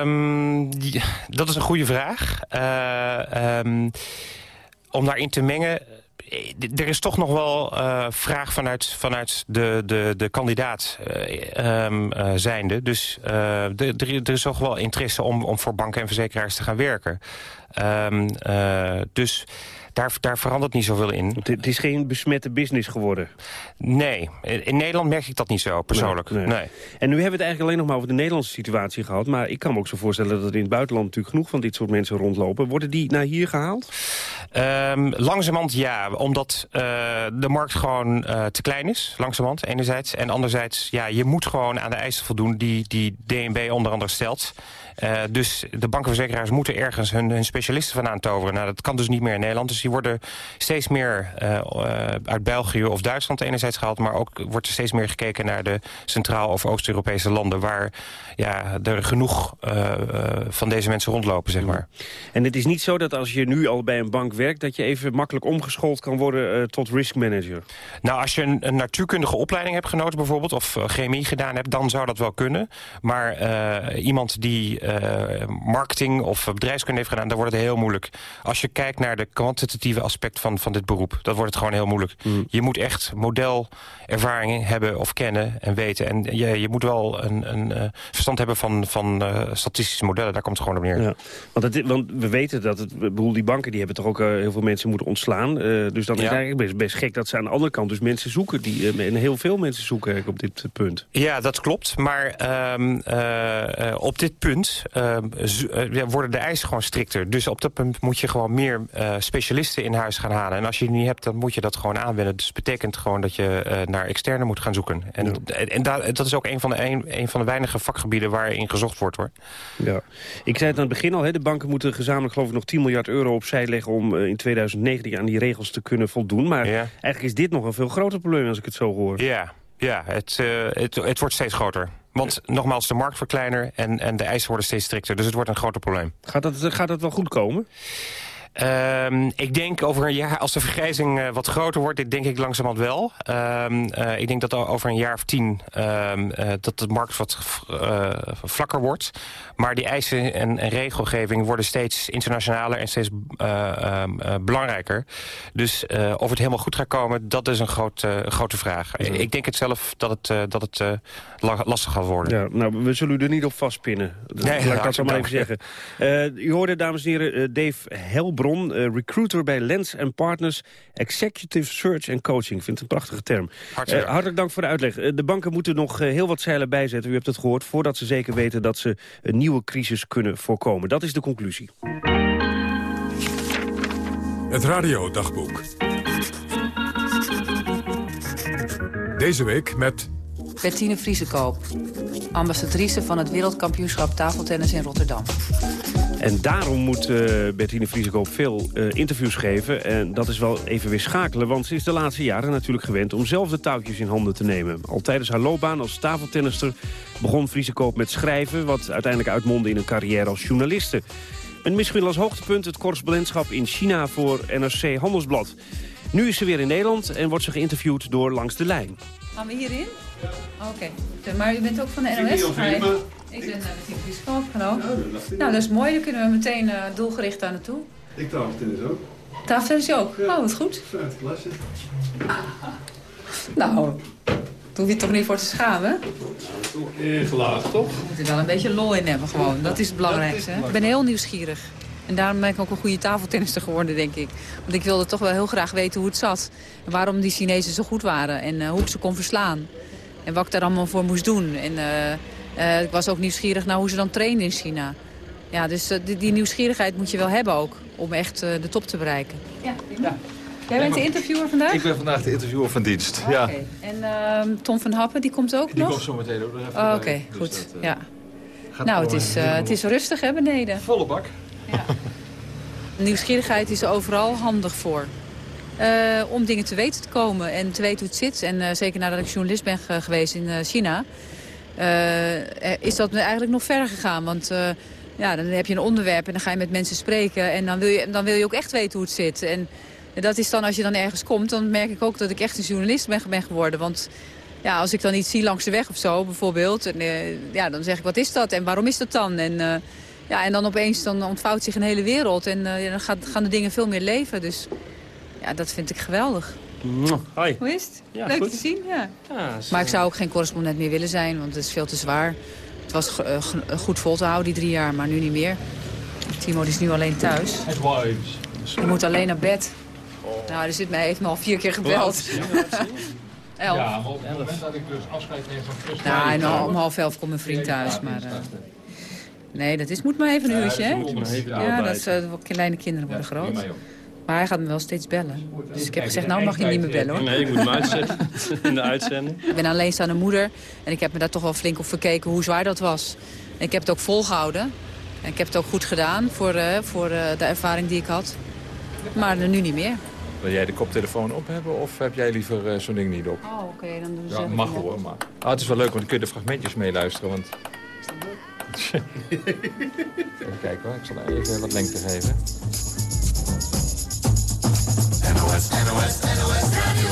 Um, die, dat is een goede vraag. Uh, um, om daarin te mengen er is toch nog wel uh, vraag vanuit, vanuit de, de, de kandidaat uh, um, uh, zijnde. Dus de, er is toch wel interesse om, om voor banken en verzekeraars te gaan werken. Um, dus daar, daar verandert niet zoveel in. Het, is geen besmette business geworden? Nee, in Nederland merk ik dat niet zo, persoonlijk. Nee, nee. En nu hebben we het eigenlijk alleen nog maar over de Nederlandse situatie gehad. Maar ik kan me ook zo voorstellen dat er in het buitenland natuurlijk genoeg van dit soort mensen rondlopen. Worden die naar hier gehaald? Um, langzamerhand ja, omdat uh, de markt gewoon uh, te klein is, langzamerhand enerzijds. En anderzijds, ja, je moet gewoon aan de eisen voldoen die, die DNB onder andere stelt. Uh, dus de bankenverzekeraars moeten ergens hun, hun specialisten van aantoveren. Nou, dat kan dus niet meer in Nederland. Dus die worden steeds meer uh, uit België of Duitsland enerzijds gehaald... maar ook wordt er steeds meer gekeken naar de Centraal- of Oost-Europese landen... waar ja, er genoeg uh, van deze mensen rondlopen, zeg maar. En het is niet zo dat als je nu al bij een bank werkt... dat je even makkelijk omgeschoold kan worden tot risk manager? Nou, als je een, een natuurkundige opleiding hebt genoten bijvoorbeeld... of chemie gedaan hebt, dan zou dat wel kunnen. Maar iemand die marketing of bedrijfskunde heeft gedaan... dan wordt het heel moeilijk. Als je kijkt naar de kwantitatieve aspect van, van dit beroep... dan wordt het gewoon heel moeilijk. Mm. Je moet echt modelervaring hebben of kennen en weten. En je, je moet wel een, een verstand hebben van, van uh, statistische modellen. Daar komt het gewoon op neer. Ja. Want, het, want we weten dat het, bedoel, die banken die hebben toch ook heel veel mensen moeten ontslaan. dus dan is het eigenlijk best, best gek dat ze aan de andere kant dus mensen zoeken. Die, en heel veel mensen zoeken op dit punt. Ja, dat klopt. Maar um, op dit punt uh, worden de eisen gewoon strikter. Dus op dat punt moet je gewoon meer specialisten in huis gaan halen. En als je die niet hebt, dan moet je dat gewoon aanwenden. Dus dat betekent gewoon dat je naar externe moet gaan zoeken. En, ja. en da dat is ook een van, de, een, een, van de weinige vakgebieden waarin gezocht wordt. hoor. Ja. Ik zei het aan het begin al, hè, de banken moeten gezamenlijk geloof ik nog 10 miljard euro opzij leggen... om in 2019 aan die regels te kunnen voldoen. Maar ja. eigenlijk is dit nog een veel groter probleem als ik het zo hoor. Ja, ja het, het, het wordt steeds groter. Want nogmaals, de markt verkleiner en, en de eisen worden steeds strikter. Dus het wordt een groter probleem. Gaat dat, gaat dat wel goed komen? Um, ik denk over een jaar, als de vergrijzing uh, wat groter wordt, denk ik langzamerhand wel. Um, uh, ik denk dat over een jaar of tien um, uh, dat de markt wat vlakker wordt. Maar die eisen en, en, regelgeving worden steeds internationaler en steeds belangrijker. Dus of het helemaal goed gaat komen, dat is een groot, grote vraag. Ja. Ik denk het zelf dat het, dat het lastig gaat worden. Ja, nou, we zullen u er niet op vastpinnen. Nee, Laat ik dat zo maar even zeggen. u hoorde, dames en heren, Dave Helbroek bron, eh, recruiter bij Lens Partners... Executive Search and Coaching. Ik vind het een prachtige term. Hartelijk, hartelijk dank voor de uitleg. de banken moeten nog heel wat zeilen bijzetten, u hebt het gehoord... voordat ze zeker weten dat ze een nieuwe crisis kunnen voorkomen. Dat is de conclusie. Het radiodagboek. Deze week met... Bettine Vriesekoop, ambassadrice van het wereldkampioenschap tafeltennis in Rotterdam. En daarom moet uh, Bettine Vriesekoop veel uh, interviews geven. En dat is wel even weer schakelen, want ze is de laatste jaren natuurlijk gewend... om zelf de touwtjes in handen te nemen. Al tijdens haar loopbaan als tafeltennister begon Vriesekoop met schrijven... wat uiteindelijk uitmondde in een carrière als journaliste. Een misschien als hoogtepunt het correspondentschap in China voor NRC Handelsblad. Nu is ze weer in Nederland en wordt ze geïnterviewd door Langs de Lijn. Gaan we hierin? Oké. Maar u bent ook van de NOS? Ik ben, met hallo. Nou, dat is mooi. Dan kunnen we meteen uh, doelgericht daar naartoe. Ik tafeltennis ook. Tafeltennis ook? Ja. Oh, wat goed. Vijfde klasse. Nou, daar hoef je toch niet voor te schamen? Toch ingelaagd, toch? Je moet er wel een beetje lol in hebben gewoon. Dat is het belangrijkste. Ik ben heel nieuwsgierig. En daarom ben ik ook een goede tafeltennister geworden, denk ik. Want ik wilde toch wel heel graag weten hoe het zat. En waarom die Chinezen zo goed waren. En uh, hoe ik ze kon verslaan. En wat ik daar allemaal voor moest doen. En uh, uh, ik was ook nieuwsgierig naar hoe ze dan trainen in China. Ja, dus die, die, nieuwsgierigheid moet je wel hebben ook. Om echt de top te bereiken. Ja, ja. Jij bent de interviewer vandaag? Ik ben vandaag de interviewer van dienst, oh, ja. Okay. En uh, Tom van Happen, die komt ook die nog? Die komt zo meteen ook nog even oh, Oké, okay, goed. Dus dat, uh, ja. Nou, het is, uh, het is rustig hè, beneden. Volle bak. Ja. Nieuwsgierigheid is er overal handig voor. Uh, om dingen te weten te komen en te weten hoe het zit. En uh, zeker nadat ik journalist ben geweest in uh, China... is dat eigenlijk nog verder gegaan. Want ja, dan heb je een onderwerp en dan ga je met mensen spreken... en dan wil je, dan wil je ook echt weten hoe het zit. En dat is dan, als je dan ergens komt, dan merk ik ook dat ik echt een journalist ben, geworden. Want ja, als ik dan iets zie langs de weg of zo, bijvoorbeeld... En, ja, dan zeg ik, wat is dat en waarom is dat dan? En... Ja, en dan opeens dan ontvouwt zich een hele wereld en dan gaan de dingen veel meer leven. Dus ja, dat vind ik geweldig. Hoi. Hoe is het? Ja, Leuk goed. te zien, ja. ja maar ik zou ook geen correspondent meer willen zijn, want het is veel te zwaar. Het was uh, goed vol te houden, die drie jaar, maar nu niet meer. Timo is nu alleen thuis. Hij moet alleen naar bed. Oh. Nou, er zit mij, heeft me al vier keer gebeld. Elf. Ja, op het moment dat ik dus afscheid neem van Chris... Nou, en om half elf komt mijn vriend thuis, maar... Uh, Nee, dat is, moet maar even een uurtje, hè? Ja, dat is, uh, kleine kinderen worden groot. Maar hij gaat me wel steeds bellen. Dus ik heb gezegd, nou mag je niet meer bellen, hoor. Nee, ik moet hem uitzetten in de uitzending. Ik ben alleenstaande moeder en ik heb me daar toch wel flink op verkeken hoe zwaar dat was. En ik heb het ook volgehouden. En ik heb het ook goed gedaan voor, uh, voor uh, de ervaring die ik had. Maar nu niet meer. Wil jij de koptelefoon op hebben of heb jij liever uh, zo'n ding niet op? Oh, oké, okay, dan doen we Ja, mag hoor, maar... Ah, het is wel leuk, want dan kun je de fragmentjes meeluisteren, want... even kijken hoor, ik zal even wat lengte geven. NOS, NOS, NOS Radio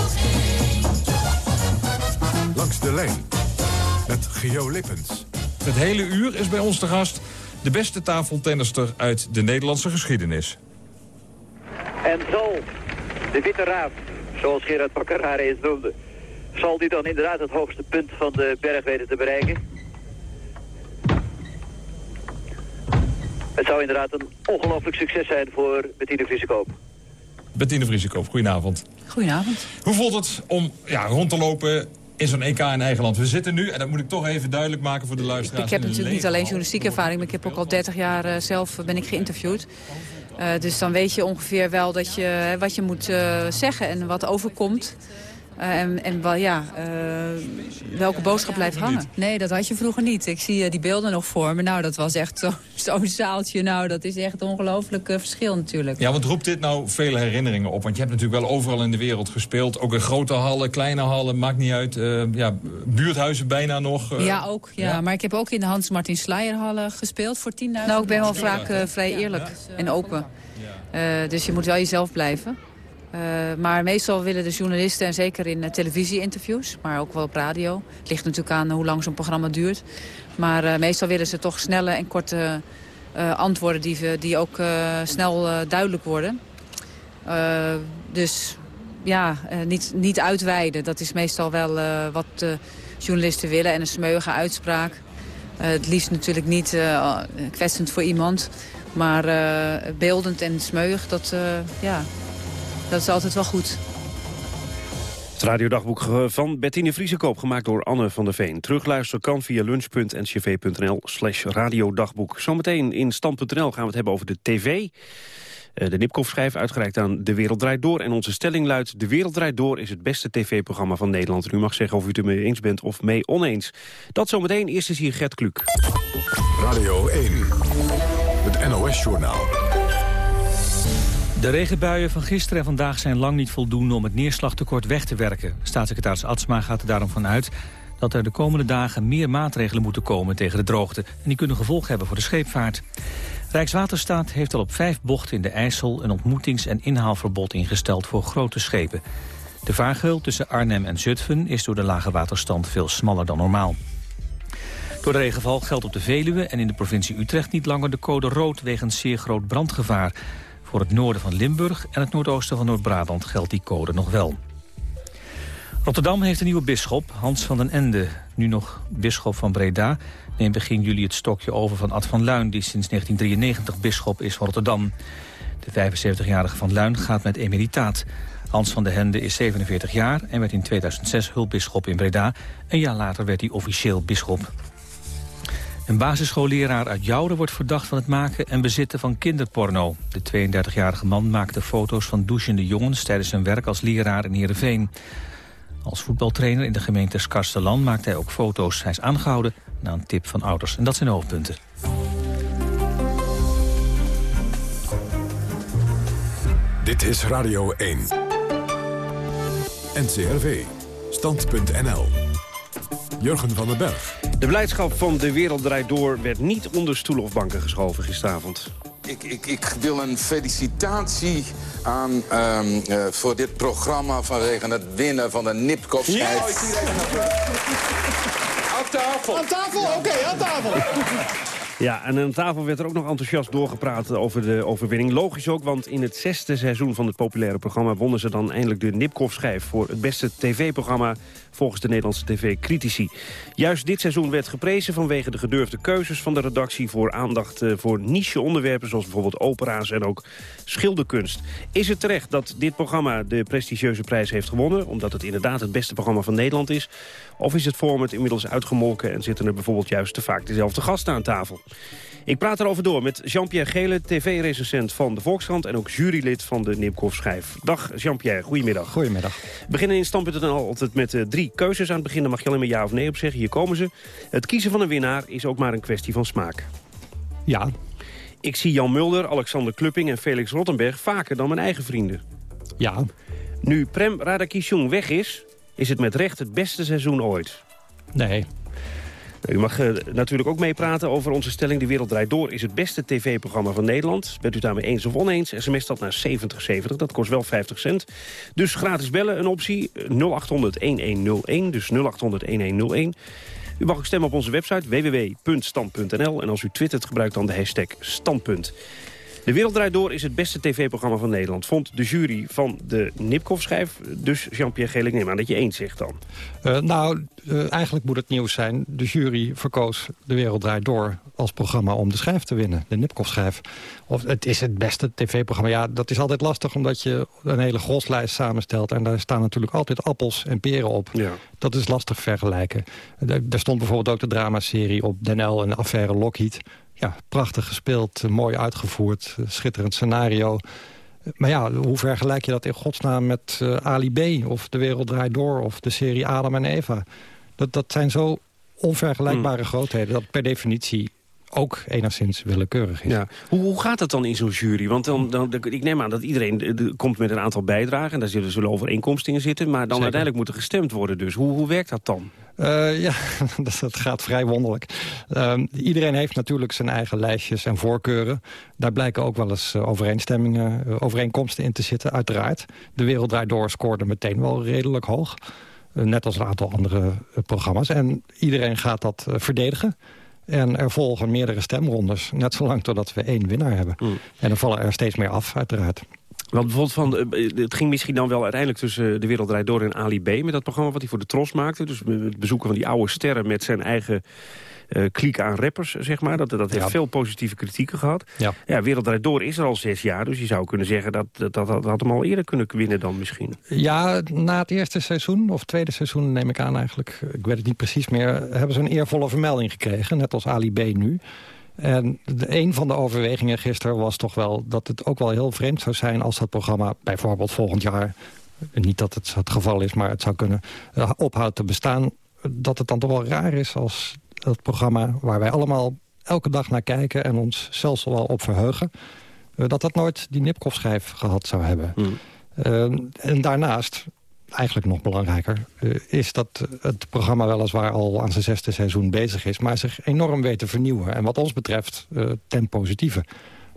Langs de lijn met Geo Lippens. Het hele uur is bij ons te gast de beste tafeltennister uit de Nederlandse geschiedenis. En zal de Witte Raad, zoals Gerard Bakkerare eens noemde... zal die dan inderdaad het hoogste punt van de berg weten te bereiken? Het zou inderdaad een ongelooflijk succes zijn voor Bettine Vriesekoop. Bettine Vriesekoop, goedenavond. Goedenavond. Hoe voelt het om ja, rond te lopen in zo'n EK in eigen land? We zitten nu, en dat moet ik toch even duidelijk maken voor de luisteraars. Ik heb natuurlijk niet alleen journalistieke ervaring, maar ik heb ook al 30 jaar uh, zelf ben ik geïnterviewd. Uh, dus dan weet je ongeveer wel dat je, wat je moet uh, zeggen en wat overkomt. Uh, en en wel, ja, uh, welke boodschap blijft hangen. Nee, dat had je vroeger niet. Ik zie uh, die beelden nog voor me. Nou, dat was echt zo'n zo zaaltje. Nou, dat is echt een ongelooflijk verschil natuurlijk. Ja, want roept dit nou vele herinneringen op? Want je hebt natuurlijk wel overal in de wereld gespeeld. Ook in grote hallen, kleine hallen, maakt niet uit. ja, buurthuizen bijna nog. ja, ook. Ja. ja. Maar ik heb ook in de Hans-Martin Sleierhallen gespeeld voor 10.000. Nou, ik ben wel vaak vrij eerlijk ja, en open. dus je moet wel jezelf blijven. Uh, maar meestal willen de journalisten, en zeker in uh, televisie-interviews, maar ook wel op radio. Het ligt natuurlijk aan hoe lang zo'n programma duurt. Maar meestal willen ze toch snelle en korte antwoorden die, die ook snel duidelijk worden. dus ja, niet, niet uitweiden. Dat is meestal wel wat journalisten willen. En een smeuïge uitspraak. het liefst natuurlijk niet kwetsend voor iemand. Maar beeldend en smeuig, dat, ja, dat is altijd wel goed. Het radiodagboek van Bettine Vriesekoop, gemaakt door Anne van der Veen. Terugluisteren kan via lunch.ncv.nl slash radiodagboek. Zometeen in stand.nl gaan we het hebben over de tv. Eh, de Nipkoff-schijf uitgereikt aan De Wereld Draait Door. En onze stelling luidt, De Wereld Draait Door is het beste tv-programma van Nederland. u mag zeggen of u het ermee eens bent of mee oneens. Dat zometeen, eerst is hier Gert Kluk. Radio 1, het NOS-journaal. De regenbuien van gisteren en vandaag zijn lang niet voldoende om het neerslagtekort weg te werken. Staatssecretaris Atsma gaat er daarom vanuit dat er de komende dagen meer maatregelen moeten komen tegen de droogte. En die kunnen gevolg hebben voor de scheepvaart. Rijkswaterstaat heeft al op vijf bochten in de IJssel... een ontmoetings- en inhaalverbod ingesteld voor grote schepen. De vaargeul tussen Arnhem en Zutphen is door de lage waterstand veel smaller dan normaal. Door de regenval geldt op de Veluwe en in de provincie Utrecht niet langer de code rood wegens zeer groot brandgevaar. Voor het noorden van Limburg en het noordoosten van Noord-Brabant geldt die code nog wel. Rotterdam heeft een nieuwe bisschop, Hans van den Ende. Nu nog bisschop van Breda, neemt begin juli het stokje over van Ad van Luin... die sinds 1993 bisschop is van Rotterdam. De 75-jarige van Luin gaat met emeritaat. Hans van den Ende is 47 jaar en werd in 2006 hulpbisschop in Breda. Een jaar later werd hij officieel bisschop. Een basisschoolleraar uit Jouden wordt verdacht van het maken en bezitten van kinderporno. De 32-jarige man maakte foto's van douchende jongens tijdens zijn werk als leraar in Heerenveen. Als voetbaltrainer in de gemeente Skarstelan maakte hij ook foto's. Hij is aangehouden na een tip van ouders. En dat zijn hoofdpunten. Dit is Radio 1. NCRV. Stand.nl. Jurgen van den Berg. De blijdschap van De Wereld Draait Door werd niet onder stoelen of banken geschoven gisteravond. Ik, ik, ik wil een felicitatie aan um, uh, voor dit programma vanwege het winnen van de Nipkoff-schijf. Ja, aan tafel. Aan tafel? Oké, okay, aan tafel. Ja, en aan tafel werd er ook nog enthousiast doorgepraat over de overwinning. Logisch ook, want in het zesde seizoen van het populaire programma... wonnen ze dan eindelijk de Nipkoff-schijf voor het beste tv-programma... volgens de Nederlandse tv-critici. Juist dit seizoen werd geprezen vanwege de gedurfde keuzes van de redactie... voor aandacht eh, voor niche-onderwerpen zoals bijvoorbeeld opera's en ook schilderkunst. Is het terecht dat dit programma de prestigieuze prijs heeft gewonnen... omdat het inderdaad het beste programma van Nederland is? Of is het format inmiddels uitgemolken en zitten er bijvoorbeeld juist te vaak dezelfde gasten aan tafel? Ik praat erover door met Jean-Pierre Gele, tv-recensent van de Volkskrant... en ook jurylid van de Nipkoff Schijf. Dag Jean-Pierre, goedemiddag. Goedemiddag. We beginnen in Stand.nl altijd met uh, drie keuzes aan het begin. Daar mag je alleen maar ja of nee op zeggen. Hier komen ze. Het kiezen van een winnaar is ook maar een kwestie van smaak. Ja. Ik zie Jan Mulder, Alexander Klupping en Felix Rottenberg vaker dan mijn eigen vrienden. Ja. Nu Prem Radakishung weg is, is het met recht het beste seizoen ooit. Nee. U mag uh, natuurlijk ook meepraten over onze stelling. De Wereld Draait Door is het beste tv-programma van Nederland. Bent u daarmee eens of oneens? SMS dat naar 7070, dat kost wel 50 cent. Dus gratis bellen, een optie 0800-1101, dus 0800-1101. U mag ook stemmen op onze website www.stand.nl. En als u twittert, gebruik dan de hashtag standpunt. De Wereld Draait Door is het beste tv-programma van Nederland. Vond de jury van de Nipkoff-schijf. Dus Jean-Pierre Gelik, neem aan dat je eens zegt dan. Uh, nou, uh, eigenlijk moet het nieuws zijn. De jury verkoos De Wereld Draait Door als programma om de schijf te winnen. De Nipkoff-schijf. Of het is het beste tv-programma. Ja, dat is altijd lastig omdat je een hele groslijst samenstelt. En daar staan natuurlijk altijd appels en peren op. Ja. Dat is lastig vergelijken. Er stond bijvoorbeeld ook de dramaserie op Den L en de affaire Lockheed ja, prachtig gespeeld, mooi uitgevoerd, schitterend scenario. Maar ja, hoe vergelijk je dat in godsnaam met uh, Ali B... of De Wereld Draait Door of de serie Adam en Eva? Dat, dat zijn zo onvergelijkbare hmm. grootheden... dat per definitie ook enigszins willekeurig is. Ja. Hoe, hoe gaat het dan in zo'n jury? Want dan, dan, ik neem aan dat iedereen de, komt met een aantal bijdragen... en daar zullen, zullen overeenkomsten in zitten... maar dan uiteindelijk moet er gestemd worden dus. Hoe, hoe werkt dat dan? Uh, ja, dat, gaat vrij wonderlijk. Uh, iedereen heeft natuurlijk zijn eigen lijstjes en voorkeuren. Daar blijken ook wel eens uh, overeenstemmingen, uh, overeenkomsten in te zitten, uiteraard. De Wereld Draait Door scoorde meteen wel redelijk hoog. net als een aantal andere programma's. En iedereen gaat dat verdedigen. En er volgen meerdere stemrondes. Net zolang totdat we één winnaar hebben. Mm. En dan vallen er steeds meer af, uiteraard. Want bijvoorbeeld van, het ging misschien dan wel uiteindelijk tussen De Wereld Draait Door en Ali B... met dat programma wat hij voor de Tros maakte. Dus het bezoeken van die oude sterren met zijn eigen uh, kliek aan rappers, zeg maar. Dat, dat heeft veel positieve kritieken gehad. Ja. ja, Wereld Door is er al zes jaar, dus je zou kunnen zeggen... dat dat, dat, dat had hem al eerder kunnen winnen dan misschien. Ja, na het eerste seizoen, of tweede seizoen neem ik aan eigenlijk... ik weet het niet precies meer, hebben ze een eervolle vermelding gekregen. Net als Ali B nu. En de, een van de overwegingen gisteren was toch wel... dat het ook wel heel vreemd zou zijn als dat programma bijvoorbeeld volgend jaar... niet dat het het geval is, maar het zou kunnen uh, ophoudt te bestaan... dat het dan toch wel raar is als dat programma waar wij allemaal elke dag naar kijken... en ons zelfs wel op verheugen... Uh, dat dat nooit die Nipkoff-schijf gehad zou hebben. Mm. Uh, en daarnaast, eigenlijk nog belangrijker... Uh, is dat het programma weliswaar al aan zijn zesde seizoen bezig is... maar zich enorm weet te vernieuwen. En wat ons betreft ten positieve.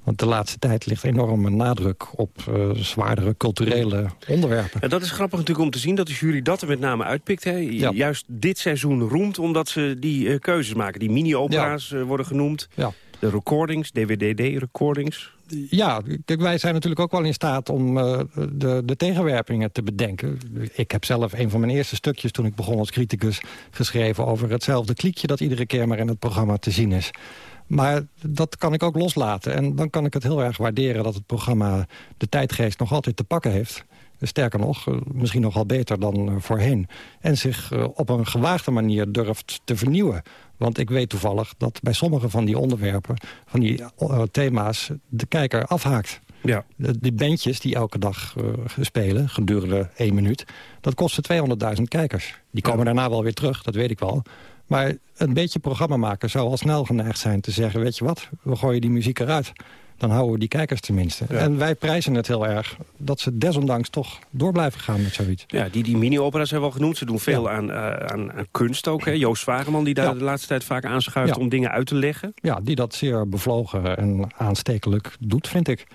Want de laatste tijd ligt enorme nadruk op uh, zwaardere culturele onderwerpen. En dat is grappig natuurlijk om te zien dat de jury dat er met name uitpikt. Hè? Juist dit seizoen roemt omdat ze die uh, keuzes maken. Die mini-opera's ja. uh, worden genoemd. Ja. De recordings, DVD-recordings. Ja, kijk, wij zijn natuurlijk ook wel in staat om de, de tegenwerpingen te bedenken. Ik heb zelf een van mijn eerste stukjes toen ik begon als criticus geschreven... over hetzelfde kliekje dat iedere keer maar in het programma te zien is. Maar dat kan ik ook loslaten. En dan kan ik het heel erg waarderen dat het programma de tijdgeest nog altijd te pakken heeft. Sterker nog, eh, misschien nogal beter dan eh, voorheen. En zich eh, op een gewaagde manier durft te vernieuwen. Want ik weet toevallig dat bij sommige van die onderwerpen... van die thema's de kijker afhaakt. Ja. Die bandjes die elke dag uh, spelen, gedurende één minuut... dat kostte 200.000 kijkers. Die komen daarna wel weer terug, dat weet ik wel. Maar een beetje programma maken zou al snel geneigd zijn te zeggen... weet je wat, we gooien die muziek eruit. Dan houden we die kijkers tenminste. En wij prijzen het heel erg dat ze desondanks toch door blijven gaan met zoiets. Ja, die, die mini-opera's hebben we al genoemd. Ze doen veel aan, uh, aan, aan, kunst ook. Hè? Joost Zwageman die daar de laatste tijd vaak aanschuift om dingen uit te leggen. Ja, die dat zeer bevlogen en aanstekelijk doet, vind ik.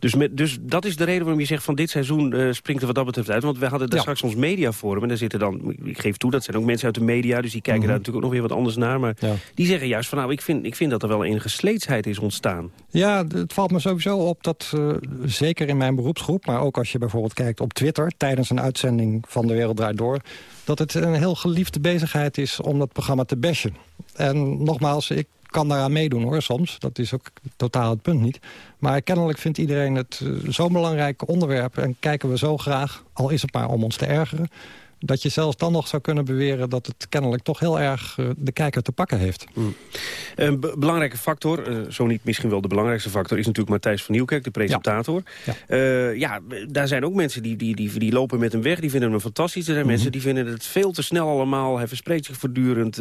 Dus, met, dus dat is de reden waarom je zegt van dit seizoen uh, springt er wat dat betreft uit. Want we hadden daar straks ons mediaforum. En daar zitten dan, ik geef toe, dat zijn ook mensen uit de media. Dus die kijken mhm. daar natuurlijk ook nog weer wat anders naar. Maar die zeggen juist van nou, ik vind, ik vind dat er wel enige sleetsheid is ontstaan. Ja, het valt me sowieso op dat, uh, zeker in mijn beroepsgroep... maar ook als je bijvoorbeeld kijkt op Twitter... tijdens een uitzending van De Wereld Draait Door... dat het een heel geliefde bezigheid is om dat programma te bashen. En nogmaals, ik kan daaraan meedoen hoor, soms. Dat is ook totaal het punt niet. Maar kennelijk vindt iedereen het uh, zo'n belangrijk onderwerp... en kijken we zo graag, al is het maar om ons te ergeren dat je zelfs dan nog zou kunnen beweren... dat het kennelijk toch heel erg uh, de kijker te pakken heeft. Mm. Een belangrijke factor, uh, zo niet misschien wel de belangrijkste factor... is natuurlijk Matthijs van Nieuwkerk, de presentator. Ja, ja. Uh, ja daar zijn ook mensen die, die, die, die, lopen met hem weg. Die vinden hem fantastisch. Er zijn mm mensen die vinden het veel te snel allemaal. Hij verspreekt zich voortdurend.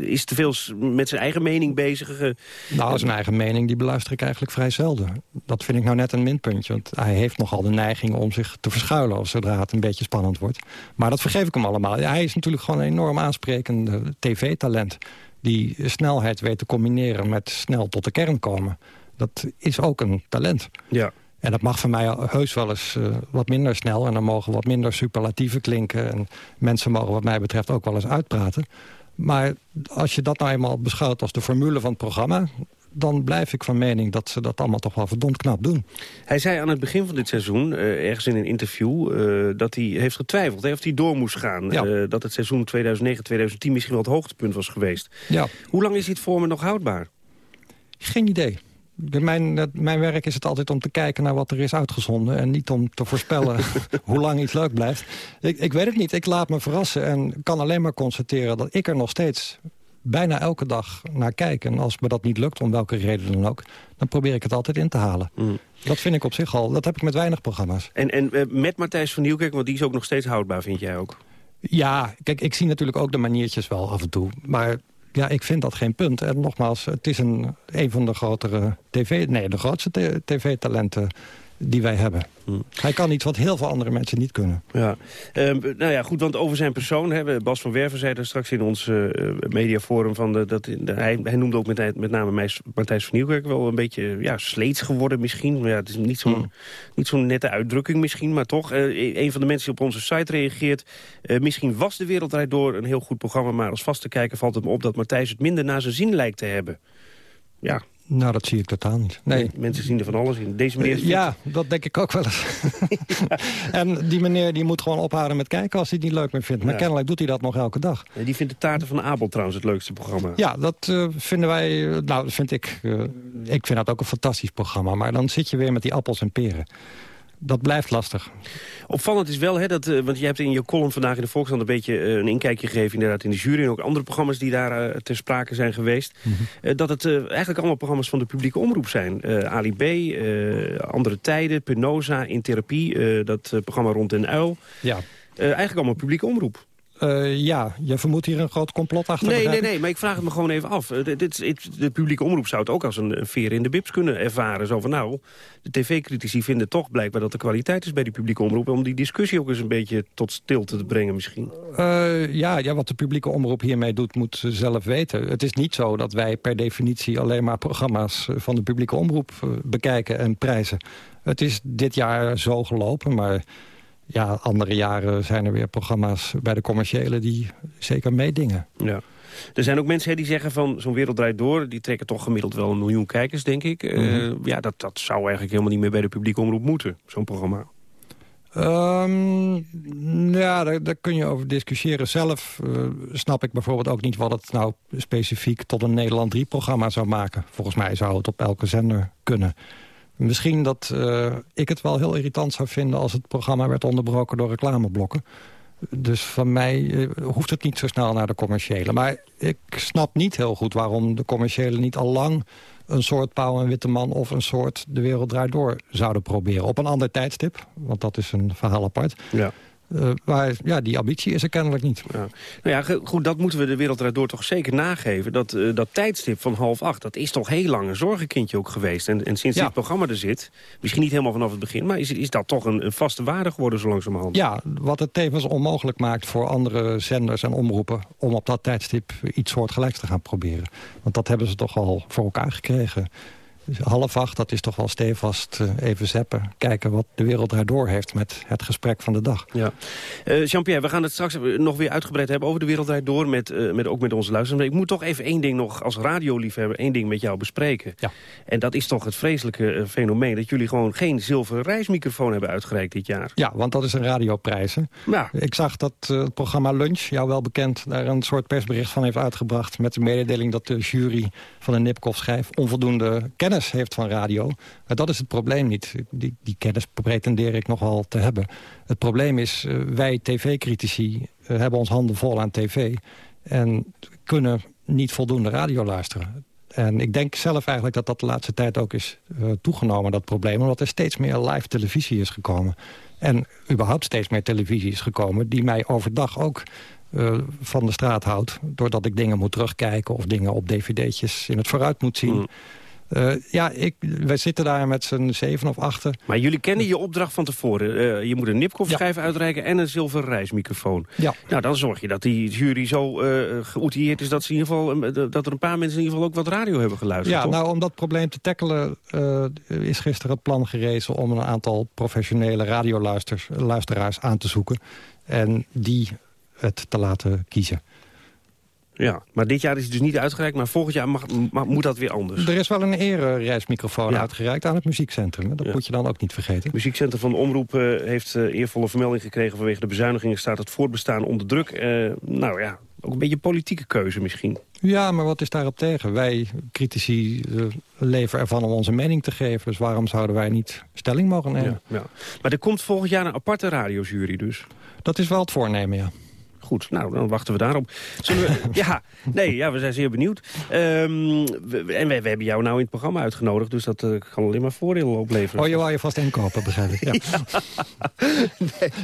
is te veel met zijn eigen mening bezig. nou, zijn eigen mening die beluister ik eigenlijk vrij zelden. Dat vind ik nou net een minpuntje. Want hij heeft nogal de neiging om zich te verschuilen... zodra het een beetje spannend wordt. Maar dat vergeef ik hem allemaal. Hij is natuurlijk gewoon een enorm aansprekend tv-talent... die snelheid weet te combineren met snel tot de kern komen. Dat is ook een talent. Ja. En dat mag voor mij heus wel eens uh, wat minder snel. En dan mogen wat minder superlatieven klinken. En mensen mogen wat mij betreft ook wel eens uitpraten. Maar als je dat nou eenmaal beschouwt als de formule van het programma dan blijf ik van mening dat ze dat allemaal toch wel verdomd knap doen. Hij zei aan het begin van dit seizoen, uh, ergens in een interview... Uh, dat hij heeft getwijfeld hè, of hij door moest gaan. Ja. Uh, dat het seizoen 2009-2010 misschien wel het hoogtepunt was geweest. Ja. Hoe lang is dit voor me nog houdbaar? Geen idee. Mijn, mijn werk is het altijd om te kijken naar wat er is uitgezonden... en niet om te voorspellen hoe lang iets leuk blijft. Ik, ik weet het niet, ik laat me verrassen en kan alleen maar constateren... dat ik er nog steeds bijna elke dag naar kijken. En als me dat niet lukt, om welke reden dan ook... dan probeer ik het altijd in te halen. Mm. Dat vind ik op zich al. Dat heb ik met weinig programma's. En, en uh, met Matthijs van Nieuwkerk, want die is ook nog steeds houdbaar, vind jij ook? Ja, kijk, ik zie natuurlijk ook de maniertjes wel af en toe. Maar ja, ik vind dat geen punt. En nogmaals, het is een, een van de grotere tv... Nee, de grootste tv-talenten die wij hebben. Hm. Hij kan iets wat heel veel andere mensen niet kunnen. Ja. Um, nou ja, goed, want over zijn persoon... Hè, Bas van Werven zei er straks in ons uh, mediaforum... Van de, dat, hij, hij noemde ook met, met name Matthijs van Nieuwkerk... wel een beetje ja, sleets geworden misschien. Ja, het is niet zo'n hm. zo'n nette uitdrukking misschien, maar toch. Uh, een van de mensen die op onze site reageert... Uh, misschien was De Wereldrijd Door een heel goed programma... maar als vast te kijken valt het me op dat Matthijs het minder naar zijn zin lijkt te hebben. Ja, Nou, dat zie ik totaal niet. Nee. Mensen zien er van alles in. Deze meneer is fit. Ja, dat denk ik ook wel eens. en die meneer die moet gewoon ophouden met kijken als hij het niet leuk meer vindt. Maar Ja. kennelijk doet hij dat nog elke dag. Die vindt de taarten van Abel trouwens het leukste programma. Ja, dat eh, vinden wij... eh, nou, dat vind ik... eh, ik vind dat ook een fantastisch programma. Maar dan zit je weer met die appels en peren. Dat blijft lastig. Opvallend is wel, hè, dat, eh, want je hebt in je column vandaag in de Volkskrant... een beetje eh, een inkijkje gegeven inderdaad in de jury... en ook andere programma's die daar eh, ter sprake zijn geweest... eh, dat het eigenlijk allemaal programma's van de publieke omroep zijn. Ali B, Andere Tijden, Penosa, In Therapie... dat programma Rond den Uil. Ja. Eigenlijk allemaal publieke omroep. Eh, ja, je vermoedt hier een groot complot achter. Nee, nee, nee, maar ik vraag het me gewoon even af. Eh, dit, dit- de publieke omroep zou het ook als een, een veer in de bips kunnen ervaren. Zo van nou, de tv-critici vinden toch blijkbaar dat de kwaliteit is bij die publieke omroep... om die discussie ook eens een beetje tot stilte te brengen misschien. Eh, ja, ja, wat de publieke omroep hiermee doet, moet ze zelf weten. Het is niet zo dat wij per definitie alleen maar programma's van de publieke omroep bekijken en prijzen. Het is dit jaar zo gelopen, maar ja, andere jaren zijn er weer programma's bij de commerciële die zeker meedingen. Ja. Er zijn ook mensen hè, die zeggen van zo'n wereld draait door... die trekken toch gemiddeld wel een miljoen kijkers, denk ik. Eh, Mhm. ja, dat, dat zou eigenlijk helemaal niet meer bij de publieke omroep moeten, zo'n programma. Ehm, ja, daar, daar kun je over discussiëren. Zelf eh, snap ik bijvoorbeeld ook niet wat het nou specifiek tot een Nederland 3-programma zou maken. Volgens mij zou het op elke zender kunnen. Misschien dat eh, ik het wel heel irritant zou vinden als het programma werd onderbroken door reclameblokken. Dus van mij eh, hoeft het niet zo snel naar de commerciële. Maar ik snap niet heel goed waarom de commerciële niet al lang een soort Pauw en Witteman of een soort De Wereld Draait Door zouden proberen. Op een ander tijdstip, want dat is een verhaal apart. Ja. Eh, maar ja, die ambitie is er kennelijk niet. Ja. Nou ja, goed, dat moeten we de wereld door toch zeker nageven. Dat, eh, dat tijdstip van half acht, dat is toch heel lang een zorgenkindje ook geweest. En, en sinds Ja. dit programma er zit, misschien niet helemaal vanaf het begin... maar is, is dat toch een, een vaste waarde geworden zo langzamerhand? Ja, wat het tevens onmogelijk maakt voor andere zenders en omroepen... om op dat tijdstip iets soortgelijks te gaan proberen. Want dat hebben ze toch al voor elkaar gekregen. Dus half acht, dat is toch wel stevast eh, even zeppen. Kijken wat de wereld daardoor heeft met het gesprek van de dag. Ja. Eh, Jean-Pierre, we gaan het straks nog weer uitgebreid hebben over de wereld draait door. Met, eh, met, ook met onze luisteraars. Maar ik moet toch even één ding nog als radioliefhebber één ding met jou bespreken. Ja. En dat is toch het vreselijke fenomeen dat jullie gewoon geen zilveren reismicrofoon hebben uitgereikt dit jaar. Ja, want dat is een radioprijs. hè? Ja. Ik zag dat het programma Lunch, jou wel bekend... daar een soort persbericht van heeft uitgebracht... met de mededeling dat de jury van de Nipkoff schijf... onvoldoende kennis heeft van radio. Maar dat is het probleem niet. Die, die kennis pretendeer ik nogal te hebben. Het probleem is, eh, wij tv-critici eh, hebben ons handen vol aan tv... en kunnen niet voldoende radio luisteren. En ik denk zelf eigenlijk dat dat de laatste tijd ook is eh, toegenomen, dat probleem. Omdat er steeds meer live televisie is gekomen. En überhaupt steeds meer televisie is gekomen... die mij overdag ook van de straat houdt. Doordat ik dingen moet terugkijken of dingen op dvd'tjes in het vooruit moet zien. Mm. Eh, ja, ik, wij zitten daar met z'n zeven of achten. Maar jullie kennen je opdracht van tevoren. Eh, je moet een Nipkoff-schijf uitreiken en een zilveren reismicrofoon. Ja. Nou, dan zorg je dat die jury zo eh geoutilleerd is... Dat, ze in ieder geval, dat er een paar mensen in ieder geval ook wat radio hebben geluisterd. Ja, toch? nou, om dat probleem te tackelen is gisteren het plan gerezen... om een aantal professionele radioluisteraars aan te zoeken. En die het te laten kiezen. Ja, maar dit jaar is het dus niet uitgereikt, maar volgend jaar mag, mag- moet dat weer anders. Er is wel een erereismicrofoon Ja. uitgereikt aan het muziekcentrum. Dat Ja. moet je dan ook niet vergeten. Het muziekcentrum van de Omroep eh, heeft eh, eervolle vermelding gekregen... vanwege de bezuinigingen staat het voortbestaan onder druk. Eh, nou ja, ook een beetje politieke keuze misschien. Ja, maar wat is daarop tegen? Wij, critici, leven ervan om onze mening te geven. Dus waarom zouden wij niet stelling mogen nemen? Ja, ja. Maar er komt volgend jaar een aparte radiojury dus. Dat is wel het voornemen, ja. Goed, nou, dan wachten we daarop. Zullen we, ja, nee, ja, we zijn zeer benieuwd. Ehm, we- en we, we hebben jou nou in het programma uitgenodigd... dus dat eh, kan alleen maar voordelen opleveren. Oh, je wou je vast inkopen, begrijp ik. Ja.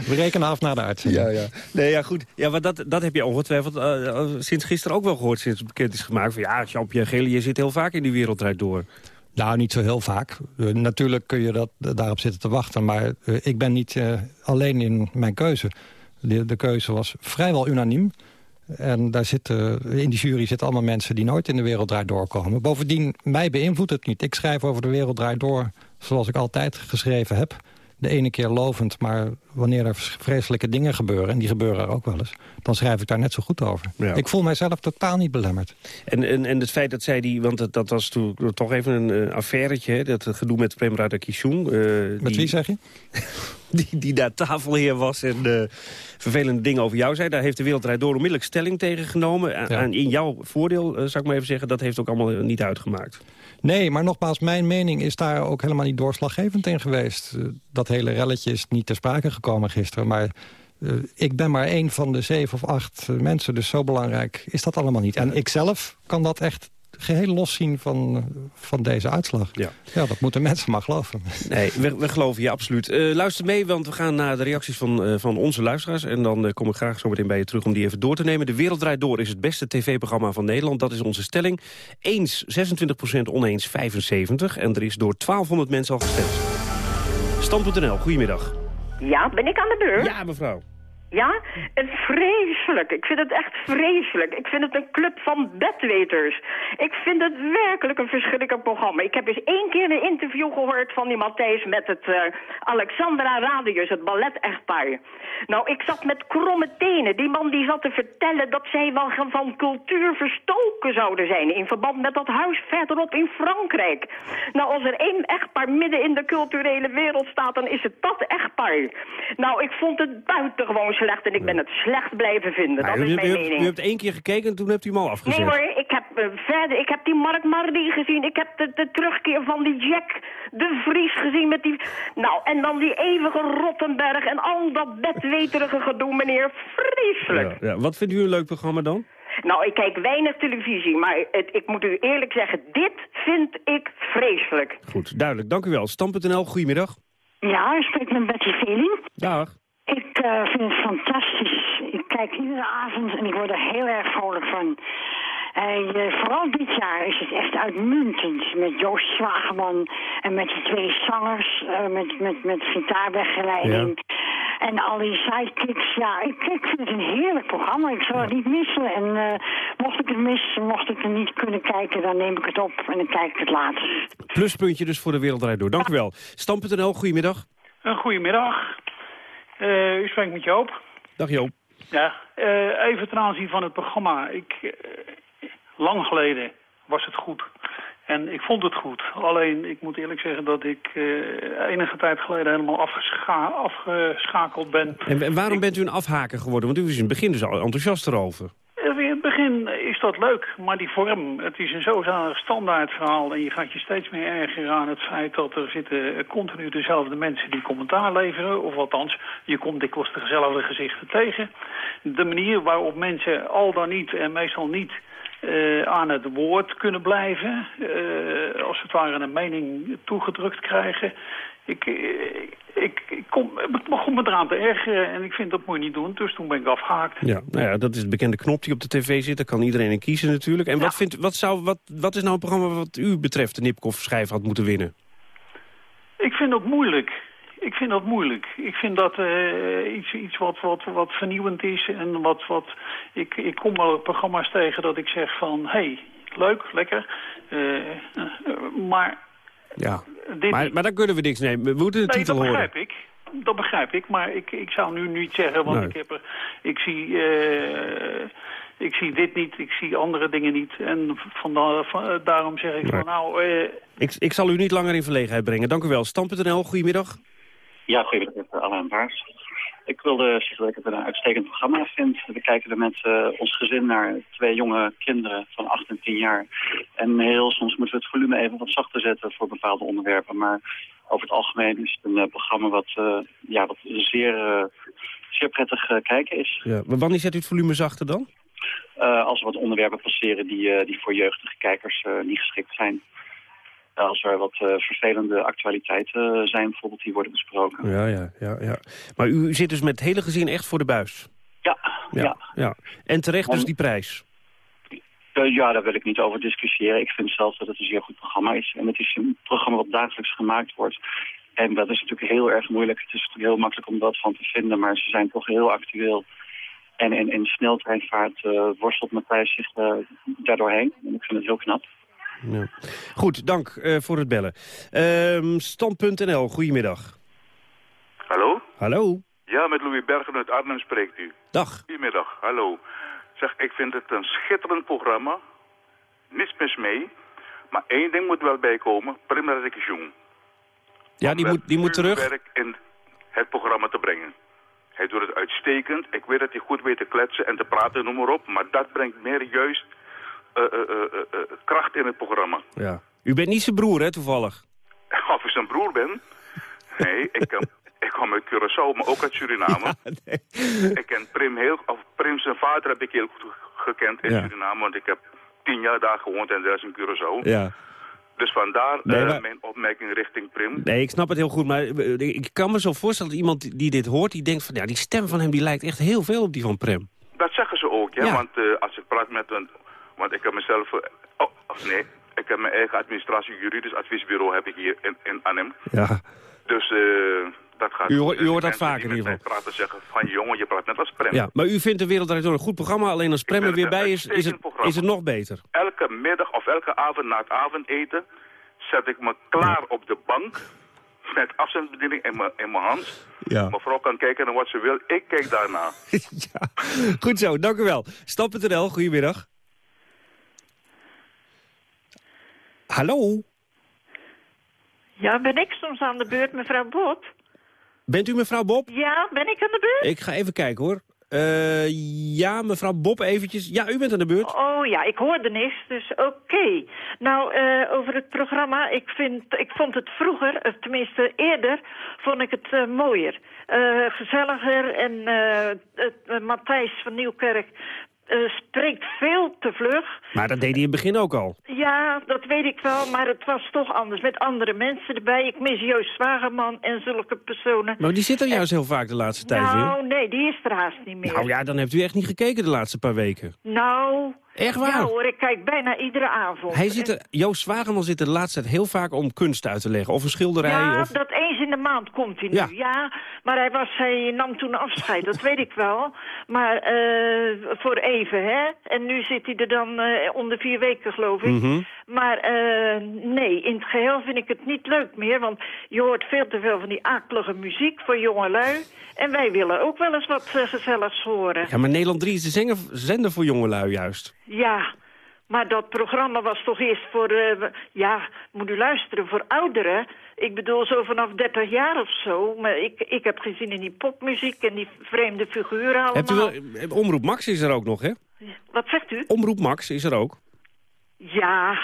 We rekenen af naar de uitzending. Ja, ja. Nee, ja, goed. Ja, maar dat, dat heb je ongetwijfeld eh, eh, sinds gisteren ook wel gehoord... sinds het bekend is gemaakt van... ja, Jean-Pierre Gele, je zit heel vaak in die wereld draait door. Nou, niet zo heel vaak. Natuurlijk kun je dat, daarop zitten te wachten. Maar ik ben niet alleen in mijn keuze. De, de keuze was vrijwel unaniem. En daar zitten, in die jury zitten allemaal mensen die nooit in de wereld draait doorkomen. Bovendien, mij beïnvloedt het niet. Ik schrijf over de wereld draait door zoals ik altijd geschreven heb. De ene keer lovend, maar wanneer er vreselijke dingen gebeuren... en die gebeuren er ook wel eens, dan schrijf ik daar net zo goed over. Ik voel mijzelf totaal niet belemmerd. En, en, en het feit dat zij die, want dat, dat was toen toch even een uh, affairetje... Hè, dat gedoe met Prem Kishung. Uh, met wie zeg je? die, die daar tafelheer was en uh, vervelende dingen over jou zei. Daar heeft de Wereldrijd door onmiddellijk stelling tegen genomen. En in jouw voordeel, zou ik maar even zeggen, dat heeft ook allemaal niet uitgemaakt. Nee, maar nogmaals, mijn mening is daar ook helemaal niet doorslaggevend in geweest. Eh, dat hele relletje is niet ter sprake gekomen gisteren, maar... Uh, ik ben maar één van de zeven of acht uh, mensen, dus zo belangrijk is dat allemaal niet. En ik zelf kan dat echt geheel loszien van, van deze uitslag. Ja. ja, dat moeten mensen maar geloven. Nee, we, we geloven je absoluut. Uh, luister mee, want we gaan naar de reacties van, uh, van onze luisteraars. En dan uh, kom ik graag zo meteen bij je terug om die even door te nemen. De Wereld Draait Door is het beste tv-programma van Nederland. Dat is onze stelling. Eens 26% oneens 75. En er is door 1200 mensen al gestemd. Stand.nl, goedemiddag. Ja, ben ik aan de beurt? Ja, mevrouw. Ja, het vreselijk. Ik vind het echt vreselijk. Ik vind het een club van bedweters. Ik vind het werkelijk een verschrikkelijk programma. Ik heb eens één keer een interview gehoord van die Matthijs met het uh, Alexandra Radius, het ballet-echtpaar. Nou, ik zat met kromme tenen. Die man die zat te vertellen dat zij wel van cultuur verstoken zouden zijn... in verband met dat huis verderop in Frankrijk. Nou, als er één echtpaar midden in de culturele wereld staat... dan is het dat echtpaar. Nou, ik vond het buitengewoon slecht en ik ben het slecht blijven vinden. dat is mijn u, mening. U hebt één keer gekeken en toen hebt u hem al afgezet. Nee hoor, ik heb uh, verder, ik heb die Mark Mardi gezien. Ik heb de, de, terugkeer van die Jack de Vries gezien met die... Nou, en dan die eeuwige Rottenberg en al dat bedweterige gedoe, meneer. Vreselijk. Ja, ja. Wat vindt u een leuk programma dan? Nou, ik kijk weinig televisie, maar het, ik moet u eerlijk zeggen, dit vind ik vreselijk. Goed, duidelijk. Dank u wel. Stam.nl, goedemiddag. Ja, ik spreek met Betty Veling. Dag. Ik uh, vind het fantastisch. Ik kijk iedere avond en ik word er heel erg vrolijk van. Uh, vooral dit jaar is het echt uitmuntend met Joost Zwageman en met die twee zangers, uh, met, met, met gitaarbegeleiding. Ja. En al die sidekicks, ja, ik, ik vind het een heerlijk programma. Ik zal het niet missen. En uh, mocht ik het missen, mocht ik er niet kunnen kijken, dan neem ik het op en dan kijk ik het later. Pluspuntje dus voor de Wereldrijd Door. Dank u wel. Stam.nl, goedemiddag. Een goedemiddag. Uh, u spreekt met Joop. Dag Joop. Ja, uh, even ten aanzien van het programma. Ik, uh, lang geleden was het goed. En ik vond het goed. Alleen, ik moet eerlijk zeggen dat ik enige tijd geleden helemaal afgescha afgeschakeld ben. En, en waarom ik... bent u een afhaker geworden? Want u was in het begin dus al enthousiast erover. In het begin dat leuk, maar die vorm, het is een zodanig standaard verhaal... en je gaat je steeds meer ergeren aan het feit dat er zitten continu dezelfde mensen die commentaar leveren. Of althans, je komt dikwijls dezelfde gezichten tegen. De manier waarop mensen al dan niet en meestal niet... Uh, aan het woord kunnen blijven. Uh, als het ware een mening toegedrukt krijgen. Ik, ik, ik, kom, ik begon me eraan te ergeren en ik vind dat moet je niet doen. Dus toen ben ik afgehaakt. Ja, nou ja, dat is het bekende knop die op de tv zit. Daar kan iedereen in kiezen natuurlijk. En ja. wat, vindt, wat, zou, wat, wat is nou een programma wat u betreft de Nipkoff-schijf had moeten winnen? Ik vind dat moeilijk. Ik vind dat moeilijk. Ik vind dat uh, iets, iets wat, wat, wat vernieuwend is. En wat, wat, ik, ik kom wel programma's tegen dat ik zeg van... hé, hey, leuk, lekker. Uh, uh, maar ja, maar, maar daar kunnen we niks nemen. We moeten de nee, titel dat horen. begrijp ik. Dat begrijp ik, maar ik, ik zou nu niet zeggen, want nee. ik, heb er, ik, zie, uh, ik zie dit niet, ik zie andere dingen niet. En vandaar, van, daarom zeg ik nee. van nou... Uh, ik, ik zal u niet langer in verlegenheid brengen. Dank u wel. Stam.nl, goedemiddag. Ja, goedemiddag, Alain Baars. Ik wilde zeggen dat ik het een uitstekend programma vind. We kijken er met uh, ons gezin naar twee jonge kinderen van 8 en 10 jaar. En heel soms moeten we het volume even wat zachter zetten voor bepaalde onderwerpen. Maar over het algemeen is het een uh, programma wat, uh, ja, wat zeer, zeer prettig kijken is. Ja, maar wanneer zet u het volume zachter dan? als er wat onderwerpen passeren die, die voor jeugdige kijkers niet geschikt zijn als er wat uh, vervelende actualiteiten zijn bijvoorbeeld die worden besproken. Ja, ja, ja, ja. Maar u zit dus met het hele gezin echt voor de buis? Ja, ja. ja. ja. En terecht dus die prijs? Uh, ja, daar wil ik niet over discussiëren. Ik vind zelf dat het een zeer goed programma is. En het is een programma wat dagelijks gemaakt wordt. En dat is natuurlijk heel erg moeilijk. Het is natuurlijk heel makkelijk om dat van te vinden, maar ze zijn toch heel actueel. En in, in sneltreinvaart uh, worstelt Matthijs zich uh, daardoorheen. En ik vind het heel knap. Ja. Goed, dank uh, voor het bellen. Uh, Stand.nl, goedemiddag. Hallo? Hallo? Ja, met Louis Bergen uit Arnhem spreekt u. Dag. Goedemiddag, hallo. Zeg, ik vind het een schitterend programma. Niets mis mee. Maar één ding moet wel bijkomen. Prima dat ik jong. Ja, die moet, die moet terug. werk in het programma te brengen. Hij doet het uitstekend. Ik weet dat hij goed weet te kletsen en te praten, noem maar op. Maar dat brengt meer juist kracht in het programma. Ja. U bent niet zijn broer, hè, toevallig? Of ik zijn broer ben? Nee, ik, kom, ik kom uit Curaçao, maar ook uit Suriname. Ja, nee. Ik ken Prim heel... Of Prim zijn vader heb ik heel goed gekend in Ja. Suriname. Want ik heb tien jaar daar gewoond en daar is in Curaçao. Ja. Dus vandaar Nee, eh, maar- mijn opmerking richting Prim. Nee, ik snap het heel goed, maar eh, ik kan me zo voorstellen dat iemand die dit hoort, die denkt van, ja, die stem van hem die lijkt echt heel veel op die van Prem. Dat zeggen ze ook, ja. Ja. Want eh, als ik praat met een... Want ik heb mezelf... eh, oh, of nee, ik heb mijn eigen administratie, juridisch adviesbureau heb ik hier in, in Arnhem. Ja. Dus eh, dat gaat... U hoort- u dus hoort dat mensen vaker in ieder mij praten zeggen van jongen, je praat net als Prem. ja. Maar u vindt de Wereld Draait Door een goed programma, alleen als Prem er weer bij is, is het, programma. is het nog beter. Elke middag of elke avond na het avondeten zet ik me klaar op de bank met afstandsbediening in mijn in mijn hand. Ja. Mevrouw kan kijken naar wat ze wil. Ik kijk daarna. Goed zo, dank u wel. Stam.nl, goedemiddag. Hallo, Ja, ben ik soms aan de beurt, mevrouw Bot? bent u mevrouw Bob? Ja, ben ik aan de beurt? Ik ga even kijken hoor. Eh, ja, mevrouw Bob eventjes. Ja, u bent aan de beurt. Oh ja, ik hoorde niks, dus oké. Nou, eh, over het programma, ik, vind, ik vond het vroeger, of tenminste eerder, vond ik het eh, mooier. Gezelliger en het, Matthijs van Nieuwkerk eh, spreekt veel te vlug. Maar dat deed hij in het begin ook al. Ja, dat weet ik wel, maar het was toch anders. Met andere mensen erbij. Ik mis Joost Zwagerman en zulke personen. Maar die zit er juist heel vaak de laatste tijd weer. Nou, nee, die is er haast niet meer. Nou ja, dan heeft u echt niet gekeken de laatste paar weken. Nou, Echt waar? Ja hoor, ik kijk bijna iedere avond. Hij zit er, Joost Zwageman zit er de laatste tijd heel vaak om kunst uit te leggen. Of een schilderij. Ja, of... dat eens in de maand komt hij nu. Ja. Ja, maar hij, was, hij nam toen afscheid, dat weet ik wel. Maar eh, voor even, hè. En nu zit hij er dan eh, om de vier weken, geloof ik. Mhm. Maar eh, nee, in het geheel vind ik het niet leuk meer. Want je hoort veel te veel van die akelige muziek voor jongelui. En wij willen ook wel eens wat eh, gezelligs horen. Ja, maar Nederland 3 is de zender voor jongelui juist. Ja, maar dat programma was toch eerst voor, eh, ja, moet u luisteren, voor ouderen. Ik bedoel zo vanaf 30 jaar of zo. Maar ik, ik heb geen zin in die popmuziek en die vreemde figuren allemaal. Hebt u wel, Omroep Max is er ook nog, hè? Wat zegt u? Omroep Max is er ook. Ja,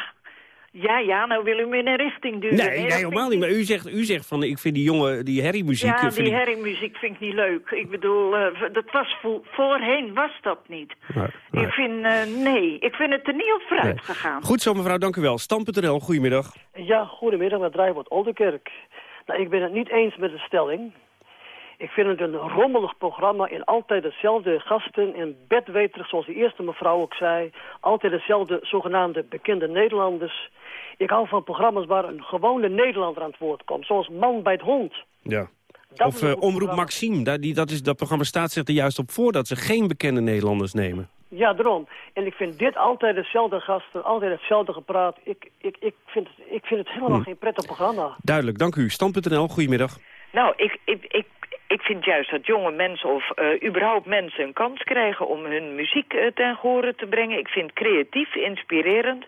ja, ja, nou wil u me in een richting duwen. Nee, nee, helemaal niet. Maar u zegt, u zegt van, ik vind die jonge, die herriemuziek... Ja, eh, vind die ik- herriemuziek vind ik niet leuk. Ik bedoel, eh, dat was vo- voorheen was dat niet. Nee, nee. Ik vind, eh, nee, ik vind het er niet op vooruit Nee. gegaan. Goed zo, mevrouw, dank u wel. Stam.nl, goedemiddag. Ja, goedemiddag met Drijvoort Oldenkerk. Nou, ik ben het niet eens met de stelling. Ik vind het een rommelig programma en altijd dezelfde gasten en bedweterig, zoals de eerste mevrouw ook zei. Altijd dezelfde zogenaamde bekende Nederlanders. Ik hou van programma's waar een gewone Nederlander aan het woord komt, zoals Man bij het Hond. Ja. Dat of eh, Omroep programma. Maxime, daar, die, dat, is, dat programma staat zich er juist op voor... dat ze geen bekende Nederlanders nemen. Ja, daarom. En ik vind dit altijd dezelfde gasten, altijd hetzelfde gepraat. Ik, ik, ik, vind, het, ik vind het helemaal Hm. geen prettig programma. Duidelijk, dank u. Stam.nl, goedemiddag. Nou, ik, ik, ik, ik vind juist dat jonge mensen of eh, überhaupt mensen een kans krijgen om hun muziek eh, ten gehore te brengen. Ik vind creatief, inspirerend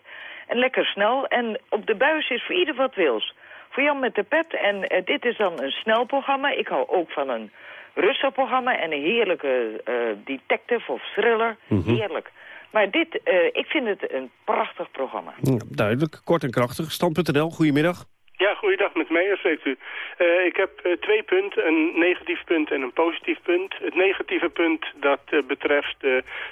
en lekker snel. En op de buis is voor ieder wat wils. Voor Jan met de pet. En eh, dit is dan een snel programma. Ik hou ook van een rustig programma en een heerlijke detective of thriller. Mhm. Heerlijk. Maar dit, ik vind het een prachtig programma. Ja, duidelijk, kort en krachtig. Stam.nl, goedemiddag. Ja, goeiedag, met Meijer spreekt u. Eh, ik heb eh, twee punten, een negatief punt en een positief punt. Het negatieve punt dat eh, betreft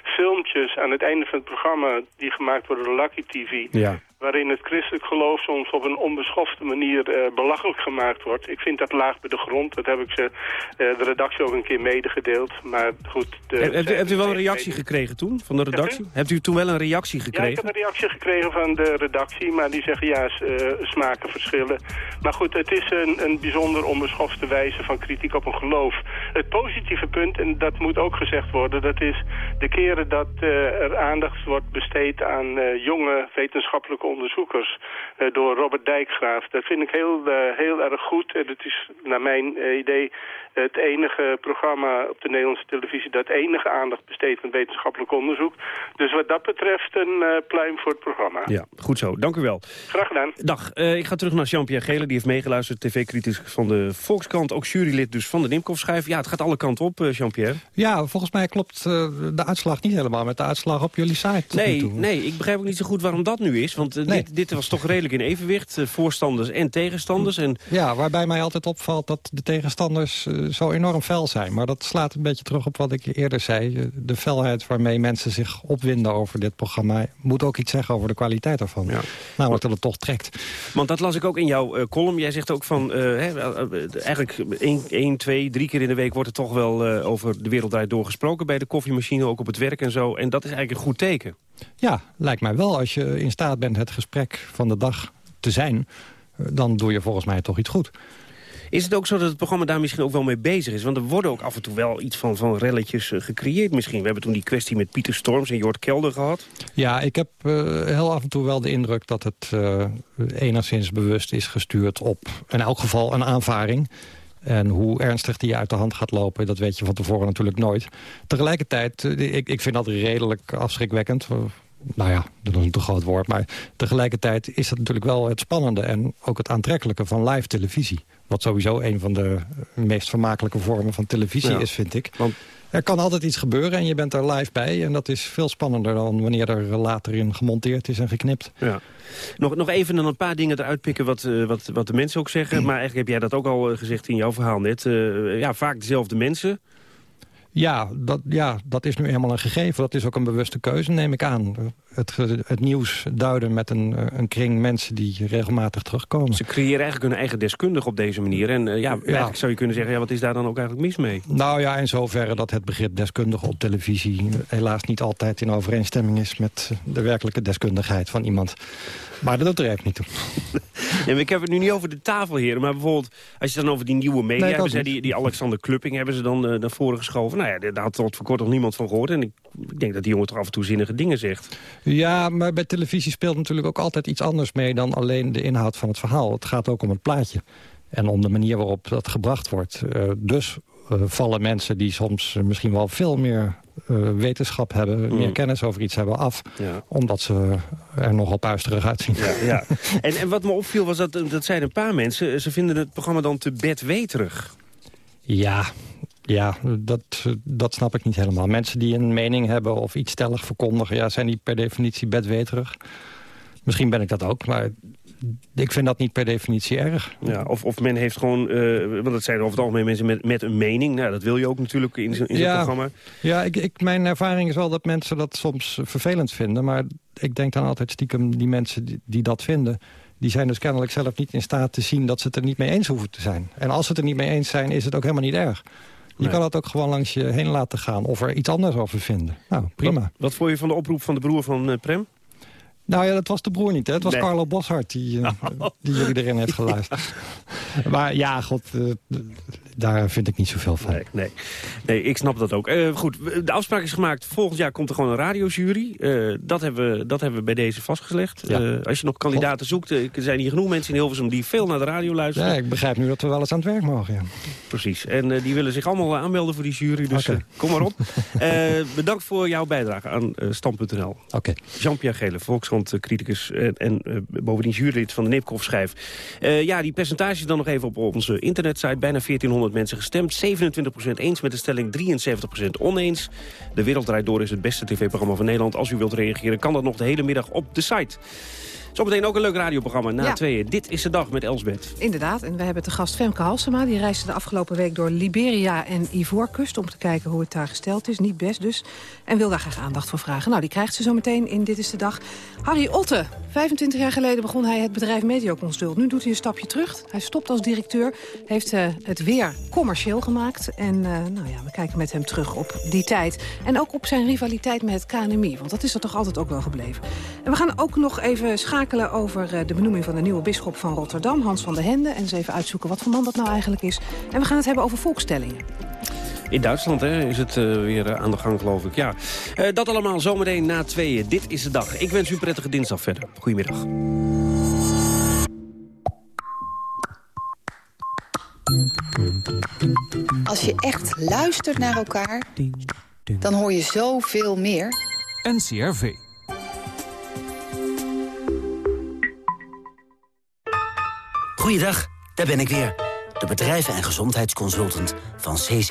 filmpjes aan het einde van het programma... die gemaakt worden door Lucky TV... Ja. Waarin het christelijk geloof soms op een onbeschofte manier eh, belachelijk gemaakt wordt. Ik vind dat laag bij de grond. Dat heb ik ze, eh, de redactie ook een keer medegedeeld. Maar goed... De, Hebt, hebt u, hebt u wel een reactie gekregen toen, van de redactie? Hebt u toen wel een reactie ja, ik gekregen? heb een reactie gekregen van de redactie, maar die zeggen ja, eh, smaken verschillen. Maar goed, het is een, een bijzonder onbeschofte wijze van kritiek op een geloof. Het positieve punt, en dat moet ook gezegd worden, dat is de keren dat er aandacht wordt besteed aan jonge wetenschappelijke onderzoekers door Robert Dijkgraaf. Dat vind ik heel, heel erg goed. En het is naar mijn idee het enige programma op de Nederlandse televisie... dat enige aandacht besteedt aan wetenschappelijk onderzoek. Dus wat dat betreft een pluim voor het programma. Ja, goed zo. Dank u wel. Graag gedaan. Dag. ik ga terug naar Jean-Pierre Gele. Die heeft meegeluisterd, tv-criticus van de Volkskrant. Ook jurylid dus van de Nimkov-schijf. Ja, het gaat alle kanten op, Jean-Pierre. Ja, volgens mij klopt de uitslag niet helemaal met de uitslag op jullie site. Nee, nee, ik begrijp ook niet zo goed waarom dat nu is. Want dit, dit, was toch redelijk in evenwicht. voorstanders en tegenstanders. En... Ja, waarbij mij altijd opvalt dat de tegenstanders zo enorm fel zijn. Maar dat slaat een beetje terug op wat ik eerder zei. De felheid waarmee mensen zich opwinden over dit programma... moet ook iets zeggen over de kwaliteit ervan. Ja. Namelijk dat het toch trekt. Want dat las ik ook in jouw column. Jij zegt ook van... eigenlijk één, twee, drie keer in de week wordt er toch wel over de wereld doorgesproken... bij de koffiemachine, ook op het werk en zo. En dat is eigenlijk een goed teken. Ja, lijkt mij wel. Als je in staat bent het gesprek van de dag te zijn... dan doe je volgens mij toch iets goed. Is het ook zo dat het programma daar misschien ook wel mee bezig is? Want er worden ook af en toe wel iets van, van relletjes uh, gecreëerd misschien. We hebben toen die kwestie met Pieter Storms en Jort Kelder gehad. Ja, ik heb uh, heel af en toe wel de indruk dat het uh, enigszins bewust is gestuurd op in elk geval een aanvaring. En hoe ernstig die uit de hand gaat lopen, dat weet je van tevoren natuurlijk nooit. Tegelijkertijd, ik, ik vind dat redelijk afschrikwekkend nou ja, dat is een te groot woord. Maar tegelijkertijd is dat natuurlijk wel het spannende... en ook het aantrekkelijke van live televisie. Wat sowieso een van de meest vermakelijke vormen van televisie is, vind ik. Want... Er kan altijd iets gebeuren en je bent er live bij. En dat is veel spannender dan wanneer er later in gemonteerd is en geknipt. Ja. Nog, nog even een paar dingen eruit pikken wat, uh, wat, wat de mensen ook zeggen. Maar eigenlijk heb jij dat ook al eh, gezegd in jouw verhaal net. Uh, ja, vaak dezelfde mensen. Ja dat, ja, dat is nu helemaal een gegeven. Dat is ook een bewuste keuze, neem ik aan. Het, het nieuws duiden met een, een kring mensen die regelmatig terugkomen. Ze creëren eigenlijk hun eigen deskundige op deze manier. En uh, ja, eigenlijk zou je kunnen zeggen, ja, wat is daar dan ook eigenlijk mis mee? Nou ja, in zoverre dat het begrip deskundige op televisie... helaas niet altijd in overeenstemming is met de werkelijke deskundigheid van iemand. Maar dat doet er eigenlijk niet toe. Ja, ik heb het nu niet over de tafelheren, maar bijvoorbeeld... als je dan over die nieuwe media nee, hebben, die, die Alexander Klupping hebben ze dan uh, naar voren geschoven. Nou ja, daar had tot voor kort nog niemand van gehoord. En ik, ik, denk dat die jongen toch af en toe zinnige dingen zegt. Ja, maar bij televisie speelt natuurlijk ook altijd iets anders mee... dan alleen de inhoud van het verhaal. Het gaat ook om het plaatje. En om de manier waarop dat gebracht wordt. Uh, dus uh, vallen mensen die soms misschien wel veel meer uh, wetenschap hebben, mm. meer kennis over iets hebben af. Ja. Omdat ze er nogal puisterig uitzien. Ja, ja. en, en wat me opviel was dat, dat zijn een paar mensen, ze vinden het programma dan te bedweterig. Ja, ja, dat, dat snap ik niet helemaal. Mensen die een mening hebben of iets stellig verkondigen... Ja, zijn die per definitie bedweterig. Misschien ben ik dat ook, maar ik vind dat niet per definitie erg. Ja, of, of men heeft gewoon, uh, want dat zijn over het algemeen mensen met, met een mening. Nou, dat wil je ook natuurlijk in zo'n ja, programma. Ja, ik, ik, mijn ervaring is wel dat mensen dat soms vervelend vinden. Maar ik denk dan altijd stiekem, die mensen die, die dat vinden... die zijn dus kennelijk zelf niet in staat te zien dat ze het er niet mee eens hoeven te zijn. En als ze het er niet mee eens zijn, is het ook helemaal niet erg. Je kan het ook gewoon langs je heen laten gaan of er iets anders over vinden. Nou, prima. Wat, wat vond je van de oproep van de broer van uh, Prem? Nou ja, dat was de broer niet. Hè? Het was Carlo Boshart die, uh, die jullie erin heeft geluisterd. maar ja, god, uh, daar vind ik niet zoveel van. Nee, nee. nee ik snap dat ook. Uh, goed, de afspraak is gemaakt. Volgend jaar komt er gewoon een radiojury. dat, hebben we, dat hebben we bij deze vastgelegd. Ja. als je nog kandidaten zoekt, er zijn hier genoeg mensen in Hilversum... die veel naar de radio luisteren. Ja, ik begrijp nu dat we wel eens aan het werk mogen. Ja. Precies. En die willen zich allemaal aanmelden voor die jury. Dus okay. kom maar op. bedankt voor jouw bijdrage aan Stand.nl. Oké. Okay. Jean-Pierre Gele, Volkskrant criticus en, en uh, bovendien jurylid van de Nipkoff-schijf. Uh, ja, die percentages dan nog even op onze internetsite. Bijna 1400 mensen gestemd. 27% eens met de stelling, 73% oneens. De Wereld Draait Door is het beste tv-programma van Nederland. Als u wilt reageren, kan dat nog de hele middag op de site. Zometeen ook een leuk radioprogramma na ja. tweeën. Dit is de dag met Elsbeth. Inderdaad, en we hebben te gast Femke Halsema. Die reisde de afgelopen week door Liberia en Ivoorkust... om te kijken hoe het daar gesteld is. Niet best dus. En wil daar graag aandacht voor vragen. Nou, die krijgt ze zometeen in Dit is de Dag. Harry Otte. 25 jaar geleden begon hij het bedrijf Medioconsult. Nu doet hij een stapje terug. Hij stopt als directeur. Heeft uh, het weer commercieel gemaakt. En uh, nou ja, we kijken met hem terug op die tijd. En ook op zijn rivaliteit met het KNMI. Want dat is er toch altijd ook wel gebleven. En we gaan ook nog even schakelen over uh, de benoeming van de nieuwe bisschop van Rotterdam. Hans van der Hende. En eens even uitzoeken wat voor man dat nou eigenlijk is. En we gaan het hebben over volkstellingen. In Duitsland hè, is het uh, weer aan de gang, geloof ik. Ja. Uh, dat allemaal zometeen na tweeën. Dit is de dag. Ik wens u een prettige dinsdag verder. Goedemiddag. Als je echt luistert naar elkaar, dan hoor je zoveel meer. NCRV. Goeiedag, daar ben ik weer. De bedrijven- en gezondheidsconsultant van CZ.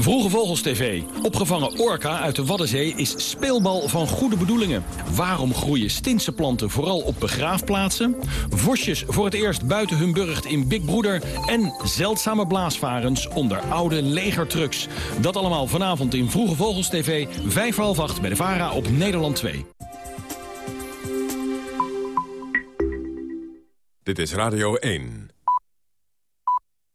Vroege Vogels TV. Opgevangen orka uit de Waddenzee is speelbal van goede bedoelingen. Waarom groeien stintse planten vooral op begraafplaatsen? Vosjes voor het eerst buiten hun burcht in Big Broeder... en zeldzame blaasvarens onder oude legertrucks. Dat allemaal vanavond in Vroege Vogels TV, 5 half 8 bij de VARA op Nederland 2. Dit is Radio 1.